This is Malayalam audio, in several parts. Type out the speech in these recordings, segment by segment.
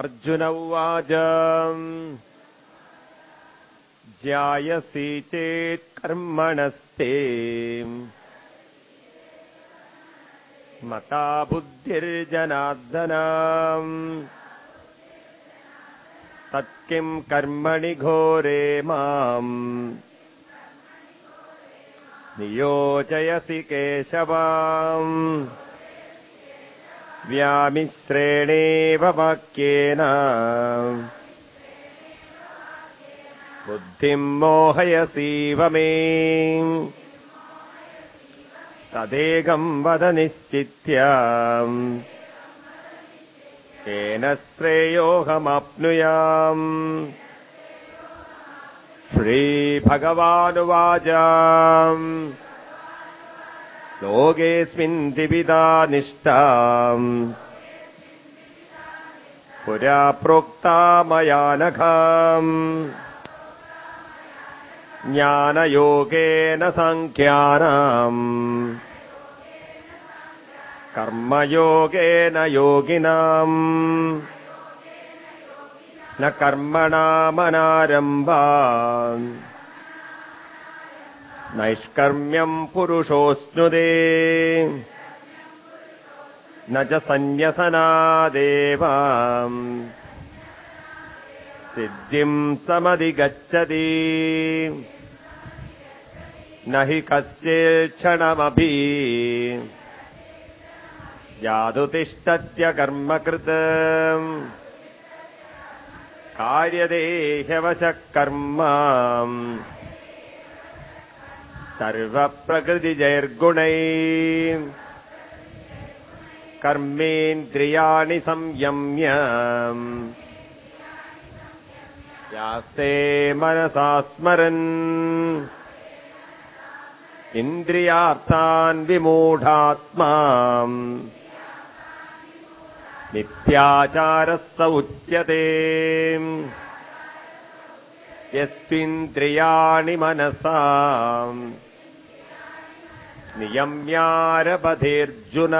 अर्जुन उवाच। ज्यायसि चेत् कर्मणस्ते। मता बुद्धिर्जनार्दना। तत्किम् कर्मणि घोरे माम् नियोजयसि केशवाम् व्यामिश्रेणेव वाक्येन। बुद्धिम् मोहयसीव मे। तदेकम् वद निश्चित्य। केन श्रेयोऽहमाप्नुयाम्। श्रीभगवानुवाच लोकेऽस्मिन् द्विविधा निष्ठा पुरा प्रोक्ता मया नखाम् ज्ञानयोगेन साङ्ख्यानाम् कर्मयोगेन योगिनाम् न कर्मणामनारम्भा नैष्कर्म्यम् पुरुषोऽश्नुदे न च सन्न्यसनादेव सिद्धिम् समधिगच्छति। न हि कस्येक्षणमपि यादुतिष्ठत्य कर्मकृत्। कार्यदेह्यवशः कर्म सर्वप्रकृतिजैर्गुणै। कर्मेन्द्रियाणि संयम्य। यास्ते मनसा स्मरन् इन्द्रियार्थान् विमूढात्मा मिथ्याचारः स उच्यते। यस्त्विन्द्रियाणि मनसा नियम्यारपथेऽर्जुन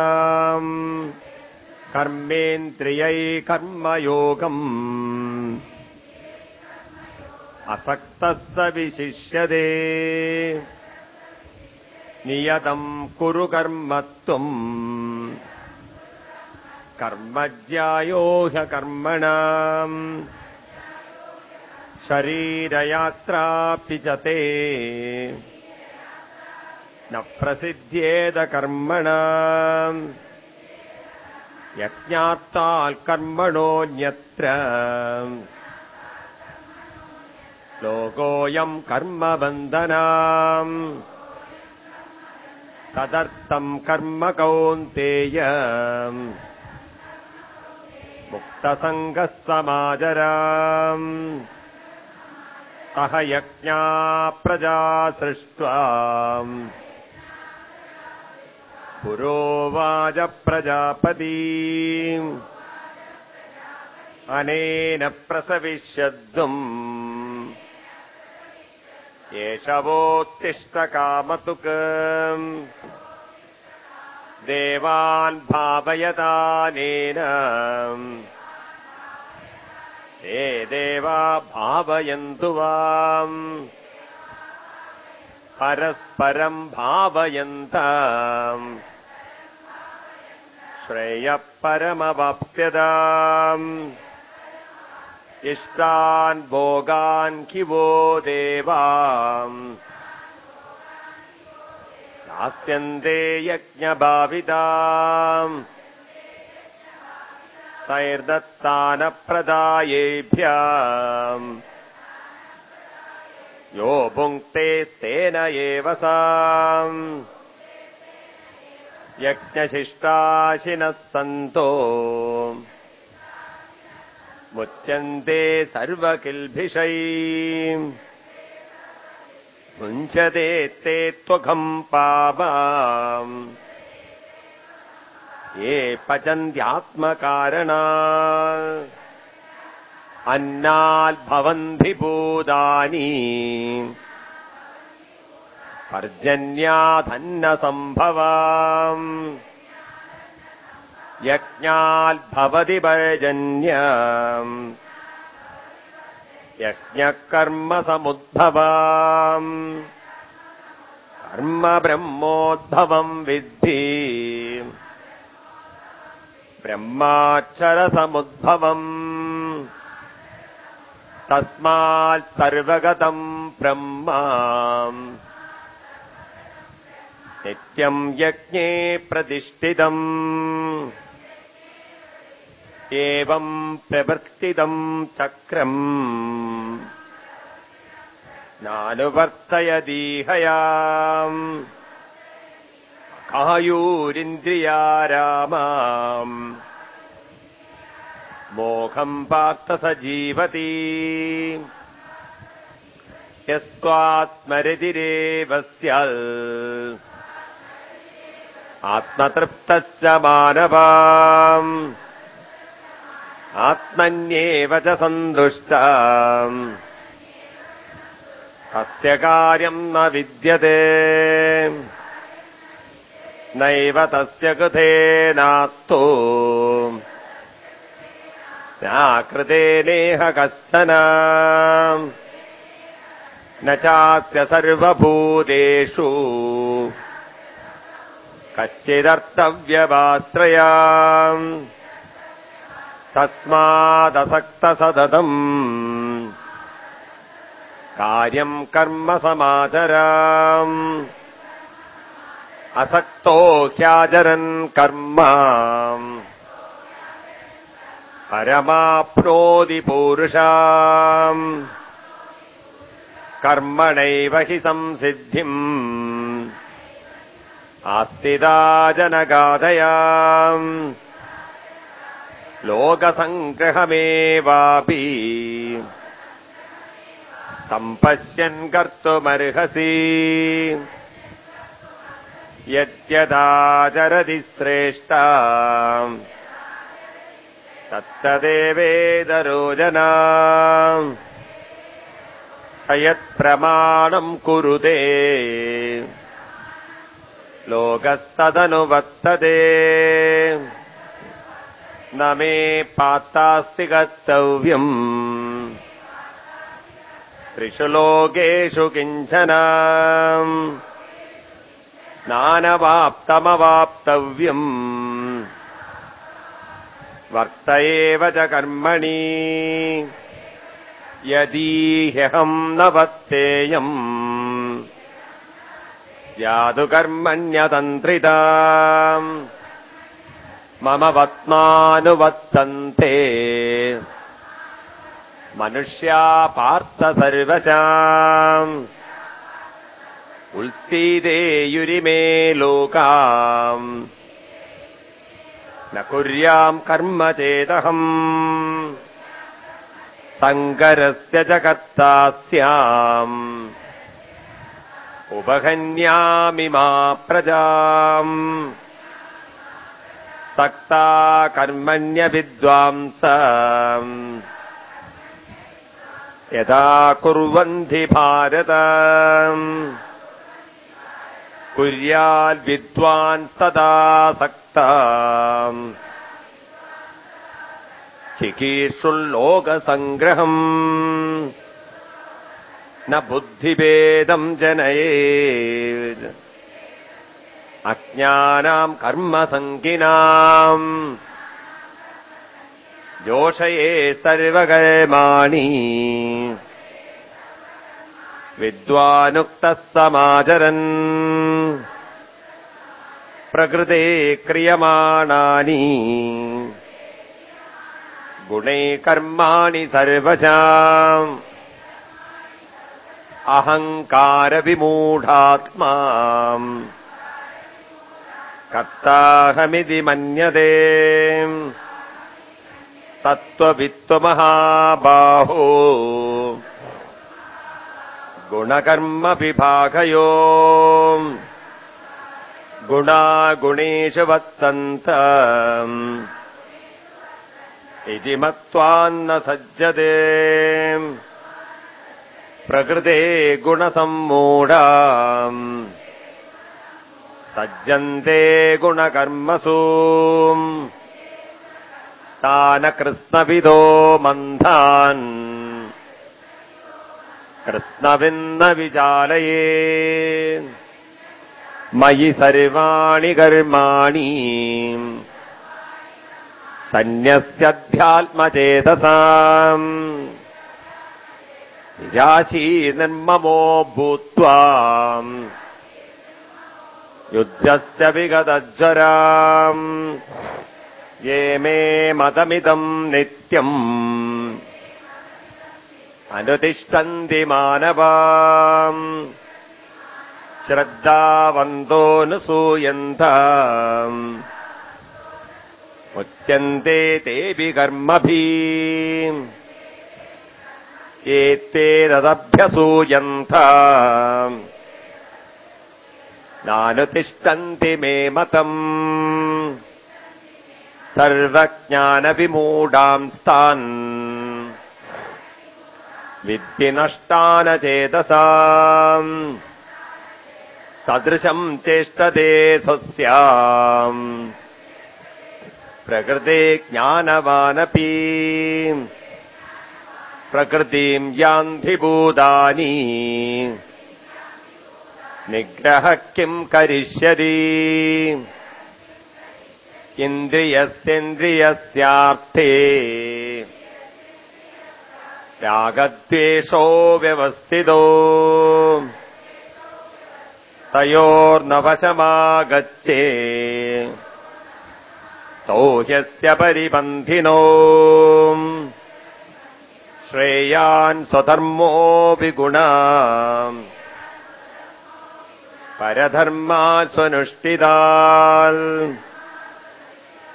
कर्मेन्द्रियैकर्मयोगम्। असक्तः स विशिष्यते। नियतम् कुरु कर्मत्वम्। कर्मज्यायो ह्य कर्मणाम्। शरीरयात्रापि च ते। न प्रसिद्ध्येद कर्मणा यज्ञात्ताल् कर्मणोऽन्यत्र लोकोऽयम् कर्मबन्धनाम् तदर्थम् कर्म कौन्तेय मुक्तसङ्गः समाजराम् सह यज्ञा प्रजा सृष्ट्वा पुरोवाच प्रजापती अनेन प्रसविष्यद्वम् एषवोत्तिष्ठकामतुक् देवान् भावयतानेन। ते देवा भावयन्तु वाम्। परस्परम् भावयन्त श्रेयः परमवाप्स्यताम् इष्टान् भोगान् कि वो देवा दास्यन्ते यज्ञभाविताम्। तैर्दत्तानप्रदायेभ्य यो भुङ्क्ते तेन एव साम् यज्ञशिष्टाशिनः सन्तो। मुच्यन्ते सर्वकिल्भिषै मुञ्चते ते त्वघम् पावाम् ये पचन्त्यात्मकारणा अन्नाल्भवन्ति पर्जन्याधन्नसम्भवा यज्ञाद्भवति पर्जन्या यज्ञकर्मसमुद्भवा कर्म ब्रह्मोद्भवम् विद्धि। ब्रह्माक्षरसमुद्भवम्। तस्मात् सर्वगतम् ब्रह्मा। नित्यम् यज्ञे प्रतिष्ठितम्। एवम् प्रवर्तितम् चक्रम्। नानुवर्तयदीहयाम्। कायूरिन्द्रिया रामाम्। मोघम् पार्थ स जीवति यस्त्वात्मरितिरेवस्य आत्मतृप्तस्य मानवा आत्मन्येव च सन्तुष्टा। तस्य कार्यम् न विद्यते। नैव तस्य कृते नात्तो। नाकृते नेह कश्चन। न चास्य सर्वभूतेषु। कश्चिदर्थव्यवाश्रया तस्मादसक्तसतम् कार्यम् कर्म समाचर असक्तो ह्याचरन् कर्म परमाप्नोति परमाप्रोदिपूरुषा कर्मणैव हि संसिद्धिम्। आस्तिदा जनगाधया लोकसङ्ग्रहमेवापि। सम्पश्यन् कर्तुमर्हसि। यद्यदाचरति श्रेष्ठा। तत्तदेवेदरोजना। स यत्प्रमाणम् कुरुते लोकस्तदनुवर्तते। न मे पात्तास्ति कर्तव्यम्। त्रिषु लोकेषु किञ्चन। नानवाप्तमवाप्तव्यम्। वर्त एव च कर्मणि। यदीह्यहम् न वर्तेयम् ्यातुकर्मण्यतन्त्रिता मम वत्मानुवर्तन्ते मनुष्या पार्थ सर्वशाम् उत्सीदेयुरिमे लोकाम्। न कुर्याम् कर्म चेदहम्। सङ्करस्य च कर्ता स्याम्। उपहन्यामि मा प्रजा सक्ता कर्मण्यविद्वांस यदा कुर्वन्ति भारत। कुर्याद्विद्वांस्तदा सक्ता। चिकीर्षुल्लोकसङ्ग्रहम्। न बुद्धिभेदम् जनयेत्। अज्ञानाम् कर्मसङ्गिनाम्। जोषये सर्वकर्माणि। विद्वानुक्तः समाचरन्। प्रकृते क्रियमाणानि। गुणे कर्माणि सर्वजा अहङ्कारविमूढात्मा कर्ताहमिति मन्यते। तत्त्ववित्त्वमहाबाहो। गुणकर्मविभागयो। गुणागुणेषु वर्तन्त इति मत्वान्न सज्जते। പ്രകൃതേ ഗുണസമ്മൂഢ. സജ്ജന്തേ ഗുണകർമ്മസൂ. താന കൃഷ്ണവിദോ മന്ധാൻ കൃഷ്ണവിന്ന വിചാലയേ. മയി സർവാണി കർമാണി. സന്യസ്യധ്യാത്മചേതസാം. ची भूत्वा युद्धस्य विगतज्वरा ये मे मतमिदम् नित्यम्। अनुतिष्ठन्ति मानवा श्रद्धावन्तोऽनुसूयन्ताच्यन्ते तेऽपि कर्मभि। एते रदभ्यसूयन्थ नानुतिष्ठन्ति मे मतम्। सर्वज्ञानविमूढांस्तान् विद्धिनष्टानचेतसा सदृशम् चेष्टते स्वस्या प्रकृते ज्ञानवानपि। प्रकृतिम् यान्धिभूतानि। निग्रह किम् करिष्यति? इन्द्रियस्येन्द्रियस्यार्थे। रागद्वेषो व्यवस्थितो। तयोर्नवशमागच्छे। तौ ह्यस्य परिबन्धिनो। श्रेयान् स्वधर्मोऽपि स्वधर्मोऽभिगुणा परधर्मात् स्वनुष्ठिताल्।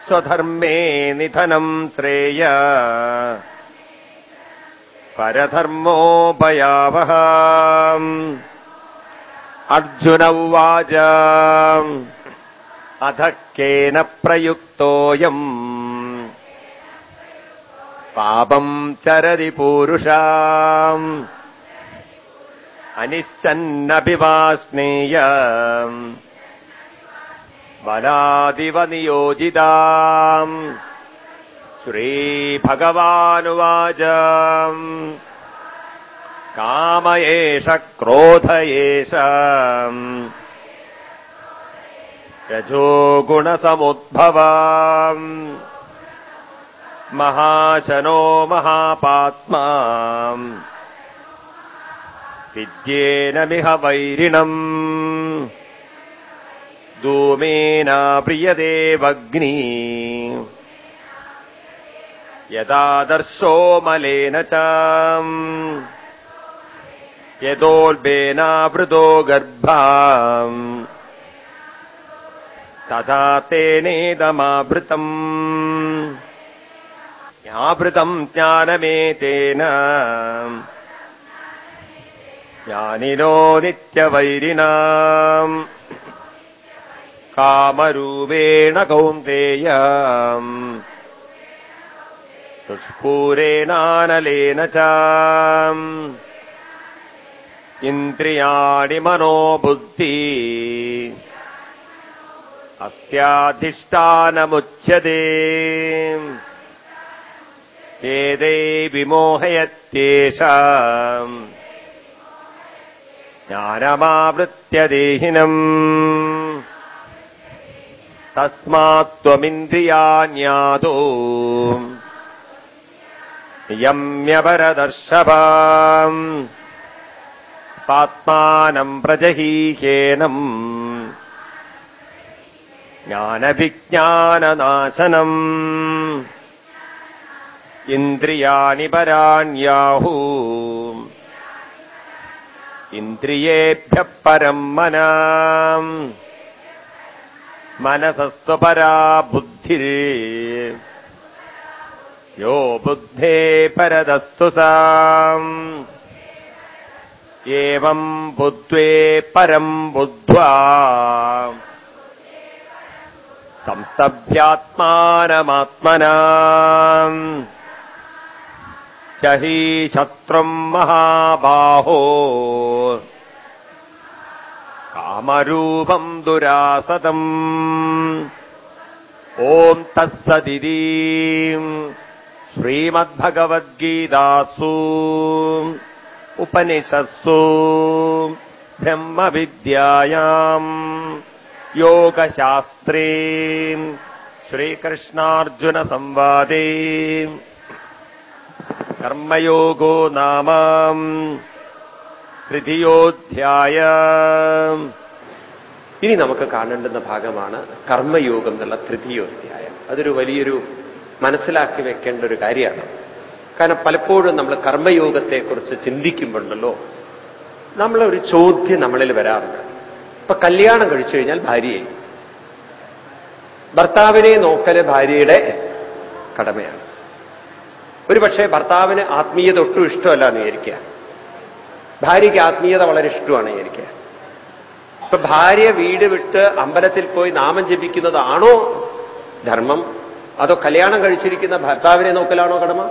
स्वधर्मे निधनम् श्रेय। परधर्मोपयावः अर्जुन उवाच। अधः केन प्रयुक्तोऽयम्? पापम् चरदि पूरुषा अनिश्चन्नपि वा स्नेय वनादिव नियोजिता श्रीभगवानुवाच। काम एष क्रोध एष। रजोगुणसमुद्भवा महाशनो महापात्मा। विद्येनमिह वैरिणम्। धूमेना प्रियदे अग्नी मलेन च। यदोल्बेनावृतो गर्भा। तदा तेनेदमावृतम्। ज्ञावृतम् ज्ञानमेतेन। ज्ञानिनो नित्यवैरिणा। कामरूपेण कौन्तेय। दुष्पूरेणानलेन च। इन्द्रियाणि मनोबुद्धि। अस्याधिष्ठानमुच्यते विमोहयत्येषमावृत्यदेहिनम् तस्मात् त्वमिन्द्रियान्यादौ नियम्यपरदर्शभा पात्मानम् प्रजहीहेनम् ज्ञानविज्ञाननाशनम्। इन्द्रियाणि पराण्याहु इन्द्रियेभ्यः परम् मना मनसस्त्वपरा बुद्धिः। यो बुद्धे परदस्तु सा एवम् बुद्ध्वे परम् बुद्ध्वा। संस्तभ्यात्मानमात्मना हि शत्रुम् महाबाहो। कामरूपम् दुरासतम् ॐ तत्सदिति श्रीमद्भगवद्गीतासु। उपनिषत्सु। ब्रह्मविद्यायाम् योगशास्त्रे। श्रीकृष्णार्जुनसंवादे। കർമ്മയോഗോ നാമ തൃതീയോധ്യായ ഇനി നമുക്ക് കാണേണ്ടുന്ന ഭാഗമാണ് കർമ്മയോഗം എന്നുള്ള തൃതീയോധ്യായം. അതൊരു വലിയൊരു മനസ്സിലാക്കി വെക്കേണ്ട ഒരു കാര്യമാണ്. കാരണം പലപ്പോഴും നമ്മൾ കർമ്മയോഗത്തെക്കുറിച്ച് ചിന്തിക്കുമ്പോണ്ടല്ലോ നമ്മളൊരു ചോദ്യം നമ്മളിൽ വരാറുണ്ട്. ഇപ്പൊ കല്യാണം കഴിച്ചു കഴിഞ്ഞാൽ ഭാര്യയെ. ഭർത്താവിനെ നോക്കൽ ഭാര്യയുടെ കടമയാണ്. ഒരു പക്ഷേ ഭർത്താവിന് ആത്മീയത ഒട്ടും ഇഷ്ടമല്ല എന്ന് വിചാരിക്കുക. ഭാര്യയ്ക്ക് ആത്മീയത വളരെ ഇഷ്ടമാണ് വിചാരിക്കുക. ഇപ്പൊ ഭാര്യ വീട് വിട്ട് അമ്പലത്തിൽ പോയി നാമം ജപിക്കുന്നതാണോ ധർമ്മം? അതോ കല്യാണം കഴിച്ചിരിക്കുന്ന ഭർത്താവിനെ നോക്കലാണോ കടമ?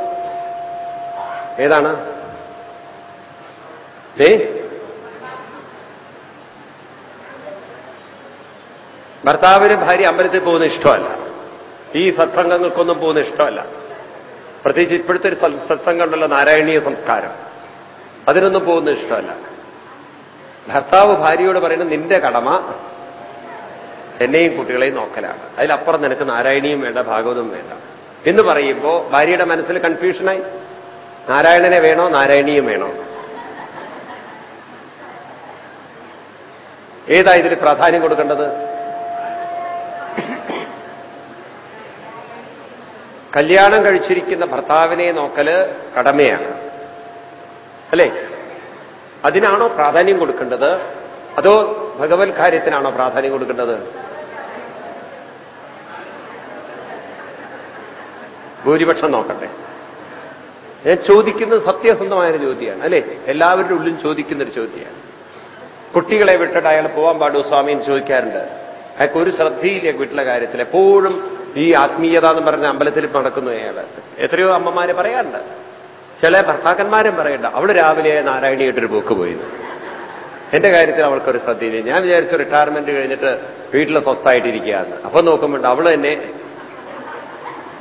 ഏതാണ്? ഏ ഭർത്താവിന് ഭാര്യ അമ്പലത്തിൽ പോകുന്ന ഇഷ്ടമല്ല. ഈ സത്സംഗങ്ങൾക്കൊന്നും പോകുന്ന ഇഷ്ടമല്ല. പ്രത്യേകിച്ച് ഇപ്പോഴത്തെ ഒരു സത്സംഗമുണ്ടല്ലോ നാരായണീയ സംസ്കാരം. അതിനൊന്നും പോകുന്ന ഇഷ്ടമല്ല. ഭർത്താവ് ഭാര്യയോട് പറയുന്നത് നിന്റെ കടമ എന്നെയും കുട്ടികളെയും നോക്കലാണ്. അതിലപ്പുറം നിനക്ക് നാരായണീയം വേണ്ട ഭാഗവതവും വേണ്ട. എന്ന് പറയുമ്പോൾ ഭാര്യയുടെ മനസ്സിൽ കൺഫ്യൂഷനായി. നാരായണനെ വേണോ നാരായണീയം വേണോ? ഏതാ ഇതിന് പ്രാധാന്യം കൊടുക്കേണ്ടത്? കല്യാണം കഴിച്ചിരിക്കുന്ന ഭർത്താവിനെ നോക്കൽ കടമയാണ്. അല്ലേ? അതിനാണോ പ്രാധാന്യം കൊടുക്കേണ്ടത്? അതോ ഭഗവത് കാര്യത്തിനാണോ പ്രാധാന്യം കൊടുക്കേണ്ടത്? ഭൂരിപക്ഷം നോക്കട്ടെ. ഞാൻ ചോദിക്കുന്നത് സത്യസന്ധമായൊരു ചോദ്യമാണ് അല്ലെ? എല്ലാവരുടെ ഉള്ളിലും ചോദിക്കുന്നൊരു ചോദ്യമാണ്. കുട്ടികളെ വിട്ടിട്ട് അയാൾ പോകാൻ പാടു സ്വാമി ചോദിക്കാറുണ്ട്. അയാൾക്ക് ഒരു ശ്രദ്ധയില്ല വീട്ടിലെ കാര്യത്തിൽ. എപ്പോഴും ഈ ആത്മീയത എന്ന് പറഞ്ഞ അമ്പലത്തിൽ നടക്കുന്നു അയാൾ എത്രയോ അമ്മമാര് പറയാറുണ്ട്. ചില ഭർത്താക്കന്മാരും പറയണ്ട അവൾ രാവിലെ നാരായണിയായിട്ടൊരു പോക്ക് പോയിരുന്നു എന്റെ കാര്യത്തിൽ അവൾക്കൊരു ശ്രദ്ധയില്ല. ഞാൻ വിചാരിച്ചു റിട്ടയർമെന്റ് കഴിഞ്ഞിട്ട് വീട്ടിൽ സ്വസ്ഥമായിട്ടിരിക്കുകയാണ് അപ്പൊ നോക്കുമ്പോൾ അവൾ തന്നെ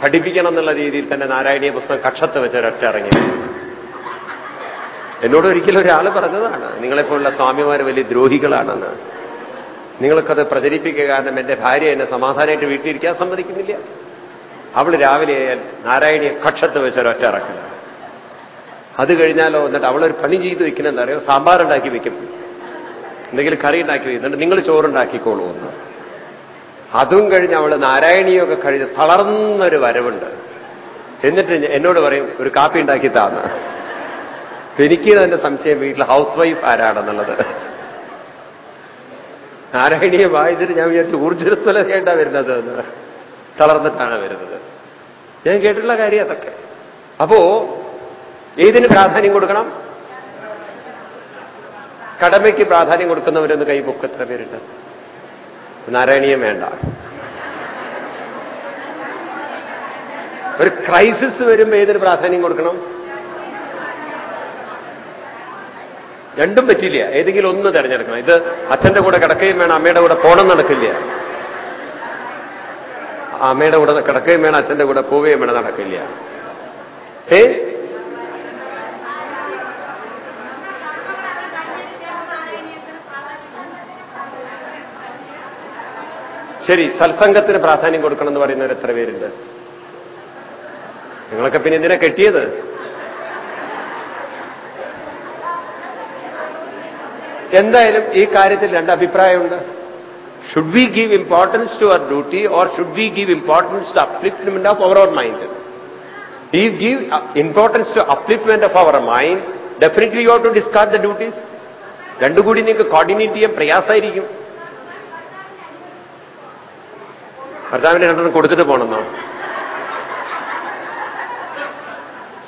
പഠിപ്പിക്കണം എന്നുള്ള രീതിയിൽ തന്നെ നാരായണീയ പുസ്തകം കക്ഷത്ത് വെച്ച് ഒരൊറ്റ ഇറങ്ങി. എന്നോട് ഒരിക്കലും ഒരാൾ പറഞ്ഞതാണ് നിങ്ങളെപ്പോലുള്ള സ്വാമിമാർ വലിയ ദ്രോഹികളാണെന്ന്. നിങ്ങൾക്കത് പ്രചരിപ്പിക്കുക കാരണം എന്റെ ഭാര്യ എന്നെ സമാധാനമായിട്ട് വീട്ടിലിരിക്കാൻ സമ്മതിക്കുന്നില്ല. അവൾ രാവിലെ ആയാൽ നാരായണിയെ കക്ഷത്ത് വെച്ച് ഒരൊറ്റ ഇറക്കില്ല അത് കഴിഞ്ഞാലോ എന്നിട്ട് അവളൊരു പണി ചെയ്ത് വെക്കണെന്ന് അറിയോ? സാമ്പാർ ഉണ്ടാക്കി വെക്കും. എന്തെങ്കിലും കറി ഉണ്ടാക്കി വെക്കും. നിങ്ങൾ ചോറുണ്ടാക്കിക്കോളൂ എന്ന്. അതും കഴിഞ്ഞ് അവൾ നാരായണിയൊക്കെ കഴിഞ്ഞ് തളർന്നൊരു വരവുണ്ട്. എന്നിട്ട് എന്നോട് പറയും ഒരു കാപ്പി ഉണ്ടാക്കി താന്ന്. എനിക്ക് തന്നെ സംശയം വീട്ടിൽ ഹൗസ് വൈഫ് ആരാണെന്നുള്ളത്. നാരായണീയെ വായിച്ചിട്ട് ഞാൻ വിചാരിച്ചു ഊർജസ്വലതയായിട്ടാണ് വരുന്നത് തളർന്നിട്ടാണ് വരുന്നത്. ഞാൻ കേട്ടിട്ടുള്ള കാര്യം അതൊക്കെ. അപ്പോ ഏതിന് പ്രാധാന്യം കൊടുക്കണം? കടമയ്ക്ക് പ്രാധാന്യം കൊടുക്കുന്നവരൊന്ന് കൈപൊക്ക് എത്ര പേരുണ്ട്? നാരായണീയം വേണ്ട. ഒരു ക്രൈസിസ് വരുമ്പോ ഏതിന് പ്രാധാന്യം കൊടുക്കണം? രണ്ടും പറ്റില്ല ഏതെങ്കിലും ഒന്ന് തിരഞ്ഞെടുക്കണം. ഇത് അച്ഛന്റെ കൂടെ കിടക്കുകയും വേണം അമ്മയുടെ കൂടെ പോണം നടക്കില്ല. അമ്മയുടെ കൂടെ കിടക്കുകയും വേണം അച്ഛന്റെ കൂടെ പോവുകയും വേണം നടക്കില്ല. ഏ? ശരി സത്സംഗത്തിന് പ്രാധാന്യം കൊടുക്കണം എന്ന് പറയുന്നവർ എത്ര പേരുണ്ട്? നിങ്ങളൊക്കെ പിന്നെ എന്തിനാ കെട്ടിയത്? എന്തായാലും ഈ കാര്യത്തിൽ രണ്ട് അഭിപ്രായമുണ്ട്. Should we give importance to our duty or should we give importance to upliftment of our mind we give importance to upliftment of our mind definitely you to discard the duties രണ്ടുകൂടി നിങ്ങൾക്ക് കോർഡിനേറ്റ് ചെയ്യാൻ പ്രയാസമായിരിക്കും ഭർത്താവിന്റെ രണ്ടെണ്ണം കൊടുത്തിട്ട് പോകണമെന്നോ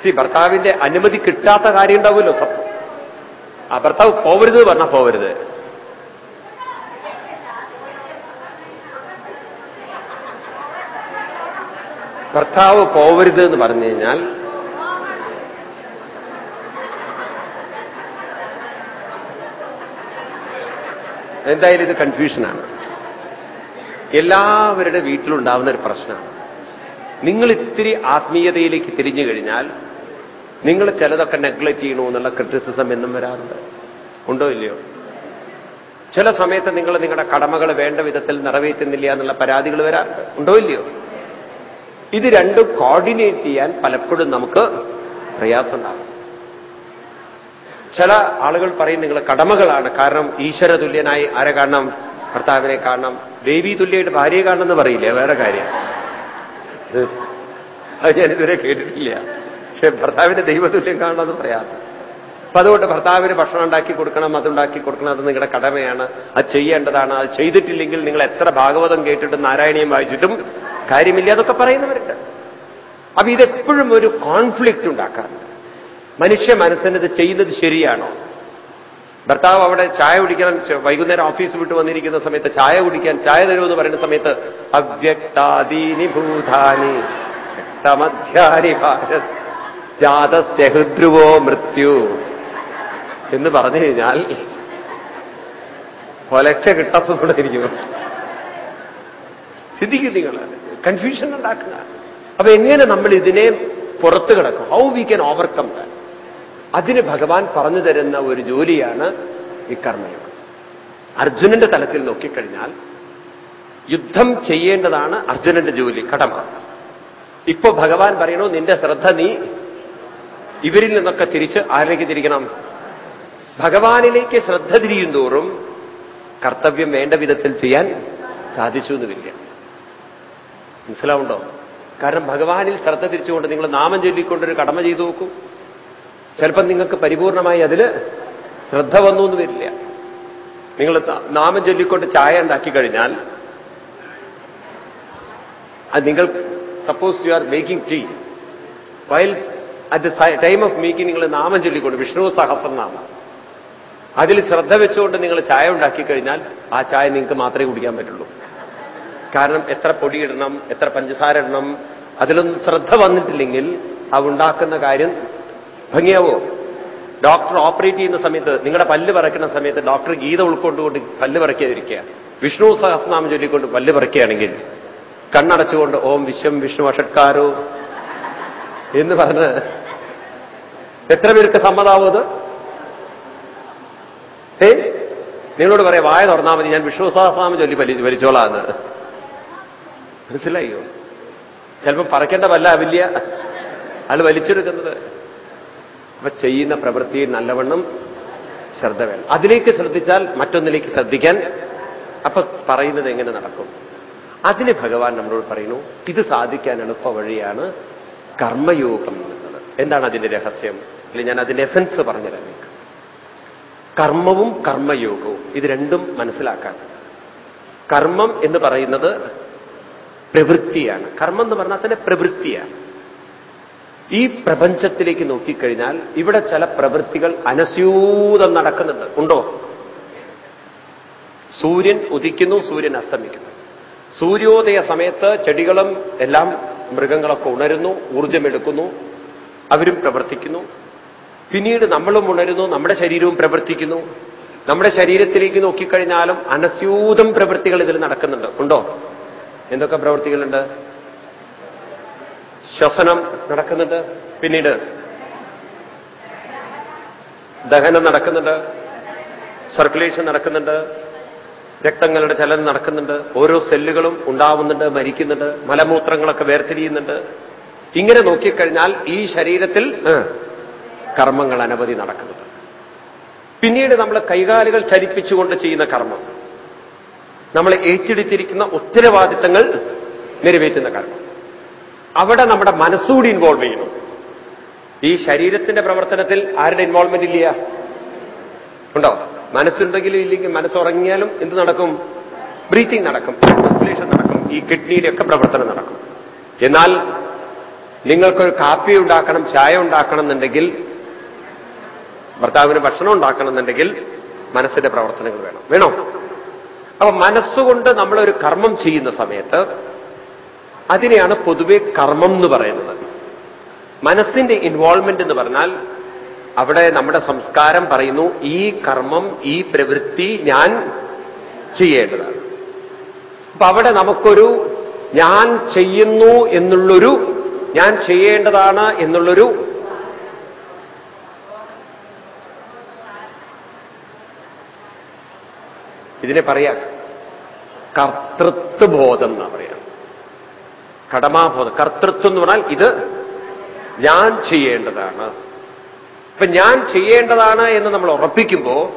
സി ഭർത്താവിന്റെ അനുമതി കിട്ടാത്ത കാര്യം ഉണ്ടാവുമല്ലോ ആ ഭർത്താവ് പോവരുത് പറഞ്ഞാൽ പോവരുത്. ഭർത്താവ് പോവരുത് എന്ന് പറഞ്ഞു കഴിഞ്ഞാൽ എന്തായാലും ഇത് കൺഫ്യൂഷനാണ്. എല്ലാവരുടെ വീട്ടിലുണ്ടാവുന്ന ഒരു പ്രശ്നമാണ്. നിങ്ങൾ ഇത്തിരി ആത്മീയതയിലേക്ക് തിരിഞ്ഞു കഴിഞ്ഞാൽ നിങ്ങൾ ചിലതൊക്കെ നെഗ്ലക്ട് ചെയ്യണോ എന്നുള്ള ക്രിറ്റിസിസം എന്നും വരാറുണ്ട്. ഉണ്ടോ ഇല്ലയോ? ചില സമയത്ത് നിങ്ങൾ നിങ്ങളുടെ കടമകൾ വേണ്ട വിധത്തിൽ നിറവേറ്റുന്നില്ല എന്നുള്ള പരാതികൾ വരാറുണ്ട്. ഉണ്ടോ ഇല്ലയോ? ഇത് രണ്ടും കോർഡിനേറ്റ് ചെയ്യാൻ പലപ്പോഴും നമുക്ക് പ്രയാസമുണ്ടാകും. ചില ആളുകൾ പറയും നിങ്ങൾ കടമകളാണ് കാരണം ഈശ്വര തുല്യനായി ആരെ കാണണം? ഭർത്താവിനെ കാണണം. ദേവി തുല്യമായിട്ട് ഭാര്യയെ കാണണം എന്ന് പറയില്ലേ? വേറെ കാര്യം. അത് ഞാനിതുവരെ കേട്ടിട്ടില്ല. പക്ഷെ ഭർത്താവിന്റെ ദൈവതുല്യം കാണണമെന്ന് പറയാം. അപ്പൊ അതുകൊണ്ട് ഭർത്താവിന് ഭക്ഷണം ഉണ്ടാക്കി കൊടുക്കണം അതുണ്ടാക്കി കൊടുക്കണം അത് നിങ്ങളുടെ കടമയാണ് അത് ചെയ്യേണ്ടതാണ് അത് ചെയ്തിട്ടില്ലെങ്കിൽ നിങ്ങൾ എത്ര ഭാഗവതം കേട്ടിട്ടും നാരായണീയം വായിച്ചിട്ടും കാര്യമില്ല എന്നൊക്കെ പറയുന്നവരുണ്ട്. അപ്പൊ ഇതെപ്പോഴും ഒരു കോൺഫ്ലിക്റ്റ് ഉണ്ടാക്കാറുണ്ട്. മനുഷ്യ മനസ്സിന് ഇത് ചെയ്യുന്നത് ശരിയാണോ? ഭർത്താവ് അവിടെ ചായ കുടിക്കാൻ വൈകുന്നേരം ഓഫീസ് വിട്ട് വന്നിരിക്കുന്ന സമയത്ത് ചായ കുടിക്കാൻ ചായ തരുമെന്ന് പറയുന്ന സമയത്ത് അവ്യക്താദീനി ഭൂതാനി വ്യക്തമധ്യാനി ഭാരത് ജാതസ്യ ഹൃദ്രുവോ മൃത്യു എന്ന് പറഞ്ഞു കഴിഞ്ഞാൽ ഒലക്ക കിട്ടാത്തതുകൊണ്ടിരിക്കുന്നു ചിന്തിക്കും നിങ്ങൾ കൺഫ്യൂഷൻ ഉണ്ടാക്കുക. അപ്പൊ എങ്ങനെ നമ്മൾ ഇതിനെ പുറത്തു കിടക്കും? How we can overcome that അതിന് ഭഗവാൻ പറഞ്ഞു തരുന്ന ഒരു ജോലിയാണ് ഈ കർമ്മയോഗം. അർജുനന്റെ തലത്തിൽ നോക്കിക്കഴിഞ്ഞാൽ യുദ്ധം ചെയ്യേണ്ടതാണ് അർജുനന്റെ ജോലി കടമ. ഇപ്പൊ ഭഗവാൻ പറയണു നിന്റെ ശ്രദ്ധ നീ ഇവരിൽ നിന്നൊക്കെ തിരിച്ച് ആരിലേക്ക് തിരിക്കണം? ഭഗവാനിലേക്ക് ശ്രദ്ധ തിരിയും തോറും കർത്തവ്യം വേണ്ട വിധത്തിൽ ചെയ്യാൻ സാധിച്ചു എന്നുമില്ല മനസ്സിലാവുണ്ടോ? കാരണം ഭഗവാനിൽ ശ്രദ്ധ തിരിച്ചുകൊണ്ട് നിങ്ങൾ നാമം ചൊല്ലിക്കൊണ്ടൊരു കടമ ചെയ്തു നോക്കൂ. ചിലപ്പം നിങ്ങൾക്ക് പരിപൂർണമായി അതിൽ ശ്രദ്ധ വന്നു എന്ന് വരില്ല. നിങ്ങൾ നാമം ചൊല്ലിക്കൊണ്ട് ചായ ഉണ്ടാക്കി കഴിഞ്ഞാൽ അത് നിങ്ങൾ suppose you are making tea while at time of make നിങ്ങൾ നാമം ചൊല്ലിക്കൊണ്ട് വിഷ്ണു സഹസ്രനാമം അതിൽ ശ്രദ്ധ വെച്ചുകൊണ്ട് നിങ്ങൾ ചായ ഉണ്ടാക്കി കഴിഞ്ഞാൽ ആ ചായ നിങ്ങൾക്ക് മാത്രമേ കുടിക്കാൻ പറ്റുള്ളൂ. കാരണം എത്ര പൊടി ഇടണം എത്ര പഞ്ചസാര ഇടണം അതിലൊന്നും ശ്രദ്ധ വന്നിട്ടില്ലെങ്കിൽ ആ ഉണ്ടാക്കുന്ന കാര്യം ഭംഗിയാവോ? ഡോക്ടർ ഓപ്പറേറ്റ് ചെയ്യുന്ന സമയത്ത് നിങ്ങളുടെ പല്ല് പറയ്ക്കുന്ന സമയത്ത് ഡോക്ടർ ഗീത ഉൾക്കൊണ്ടുകൊണ്ട് പല്ല് പറയ്ക്കാതിരിക്കുക വിഷ്ണു സഹസ്രനാമം ചൊല്ലിക്കൊണ്ട് പല്ല് പറയ്ക്കുകയാണെങ്കിൽ കണ്ണടച്ചുകൊണ്ട് ഓം വിശ്വം വിഷ്ണു അഷട്കാരോ എന്ന് പറഞ്ഞ് എത്ര പേർക്ക് സമ്മതാവും അത്? ഏ? നിങ്ങളോട് പറയാം വായ തുറന്നാൽ മതി ഞാൻ വിശ്വസാസ്വാമി ചൊല്ലി പലി വലിച്ചോളാന്ന്. മനസ്സിലായോ? ചിലപ്പോൾ പറക്കേണ്ട വല്ല ആവില്ല അയാൾ വലിച്ചെടുക്കുന്നത്. അപ്പൊ ചെയ്യുന്ന പ്രവൃത്തിയിൽ നല്ലവണ്ണം ശ്രദ്ധ വേണം. അതിലേക്ക് ശ്രദ്ധിച്ചാൽ മറ്റൊന്നിലേക്ക് ശ്രദ്ധിക്കാൻ അപ്പൊ പറയുന്നത് എങ്ങനെ നടക്കും? അതിന് ഭഗവാൻ നമ്മളോട് പറയുന്നു ഇത് സാധിക്കാൻ എളുപ്പ വഴിയാണ് കർമ്മയോഗം എന്നുള്ളത്. എന്താണ് അതിന്റെ രഹസ്യം? അല്ലെ ഞാൻ അതിന്റെ എസൻസ് പറഞ്ഞുതരാം. കർമ്മവും കർമ്മയോഗവും ഇത് രണ്ടും മനസ്സിലാക്കാൻ. കർമ്മം എന്ന് പറയുന്നത് പ്രവൃത്തിയാണ്. കർമ്മം എന്ന് പറഞ്ഞാൽ തന്നെ പ്രവൃത്തിയാണ്. ഈ പ്രപഞ്ചത്തിലേക്ക് നോക്കിക്കഴിഞ്ഞാൽ ഇവിടെ ചില പ്രവൃത്തികൾ അനസ്യൂതം നടക്കുന്നുണ്ട്. ഉണ്ടോ? സൂര്യൻ ഉദിക്കുന്നു സൂര്യൻ അസ്തമിക്കുന്നു. സൂര്യോദയ സമയത്ത് ചെടികളും എല്ലാം മൃഗങ്ങളൊക്കെ ഉണരുന്നു ഊർജമെടുക്കുന്നു അവരും പ്രവർത്തിക്കുന്നു. പിന്നീട് നമ്മളും ഉണരുന്നു നമ്മുടെ ശരീരവും പ്രവർത്തിക്കുന്നു. നമ്മുടെ ശരീരത്തിലേക്ക് നോക്കിക്കഴിഞ്ഞാലും അനസ്യൂതം പ്രവൃത്തികൾ ഇതിൽ നടക്കുന്നുണ്ട്. ഉണ്ടോ? എന്തൊക്കെ പ്രവൃത്തികളുണ്ട്? ശ്വസനം നടക്കുന്നുണ്ട്. പിന്നീട് ദഹനം നടക്കുന്നുണ്ട്. സർക്കുലേഷൻ നടക്കുന്നുണ്ട്. രക്തങ്ങളുടെ ചലനം നടക്കുന്നുണ്ട്. ഓരോ സെല്ലുകളും ഉണ്ടാവുന്നുണ്ട് മരിക്കുന്നുണ്ട് മലമൂത്രങ്ങളൊക്കെ വേർതിരിയുന്നുണ്ട്. ഇങ്ങനെ നോക്കിക്കഴിഞ്ഞാൽ ഈ ശരീരത്തിൽ കർമ്മങ്ങൾ അനവധി നടക്കുന്നുണ്ട്. പിന്നീട് നമ്മൾ കൈകാലുകൾ ചലിപ്പിച്ചുകൊണ്ട് ചെയ്യുന്ന കർമ്മം. നമ്മൾ ഏറ്റെടുത്തിരിക്കുന്ന ഉത്തരവാദിത്തങ്ങൾ നിറവേറ്റുന്ന കർമ്മം. അവിടെ നമ്മുടെ മനസ്സുകൂടി ഇൻവോൾവ് ചെയ്യുന്നു. ഈ ശരീരത്തിന്റെ പ്രവർത്തനത്തിൽ ആരുടെ ഇൻവോൾവ്മെന്റ് ഇല്ല? ഉണ്ടോ? മനസ്സുണ്ടെങ്കിലും ഇല്ലെങ്കിൽ മനസ്സുറങ്ങിയാലും എന്ത് നടക്കും? ബ്രീത്തിങ് നടക്കും. സർക്കുലേഷൻ നടക്കും. ഈ കിഡ്നിയിലൊക്കെ പ്രവർത്തനം നടക്കും. എന്നാൽ നിങ്ങൾക്കൊരു കാപ്പി ഉണ്ടാക്കണം ചായ ഉണ്ടാക്കണം എന്നുണ്ടെങ്കിൽ ഭർത്താവിന് ഭക്ഷണം ഉണ്ടാക്കണം എന്നുണ്ടെങ്കിൽ മനസ്സിന്റെ പ്രവർത്തനങ്ങൾ വേണം. വേണോ? അപ്പൊ മനസ്സുകൊണ്ട് നമ്മളൊരു കർമ്മം ചെയ്യുന്ന സമയത്ത് അതിനെയാണ് പൊതുവെ കർമ്മം എന്ന് പറയുന്നത്. മനസ്സിന്റെ ഇൻവോൾവ്മെന്റ് എന്ന് പറഞ്ഞാൽ അവിടെ നമ്മുടെ സംസ്കാരം പറയുന്നു ഈ കർമ്മം ഈ പ്രവൃത്തി ഞാൻ ചെയ്യേണ്ടതാണ്. അപ്പൊ അവിടെ നമുക്കൊരു ഞാൻ ചെയ്യുന്നു എന്നുള്ളൊരു ഞാൻ ചെയ്യേണ്ടതാണ് എന്നുള്ളൊരു ഇതിനെ പറയാ കർത്തൃത്വബോധം എന്നാ പറയാം. കടമാബോധം. കർത്തൃത്വം എന്ന് പറഞ്ഞാൽ ഇത് ഞാൻ ചെയ്യേണ്ടതാണ്. ഇപ്പൊ ഞാൻ ചെയ്യേണ്ടതാണ് എന്ന് നമ്മൾ ഉറപ്പിക്കുമ്പോ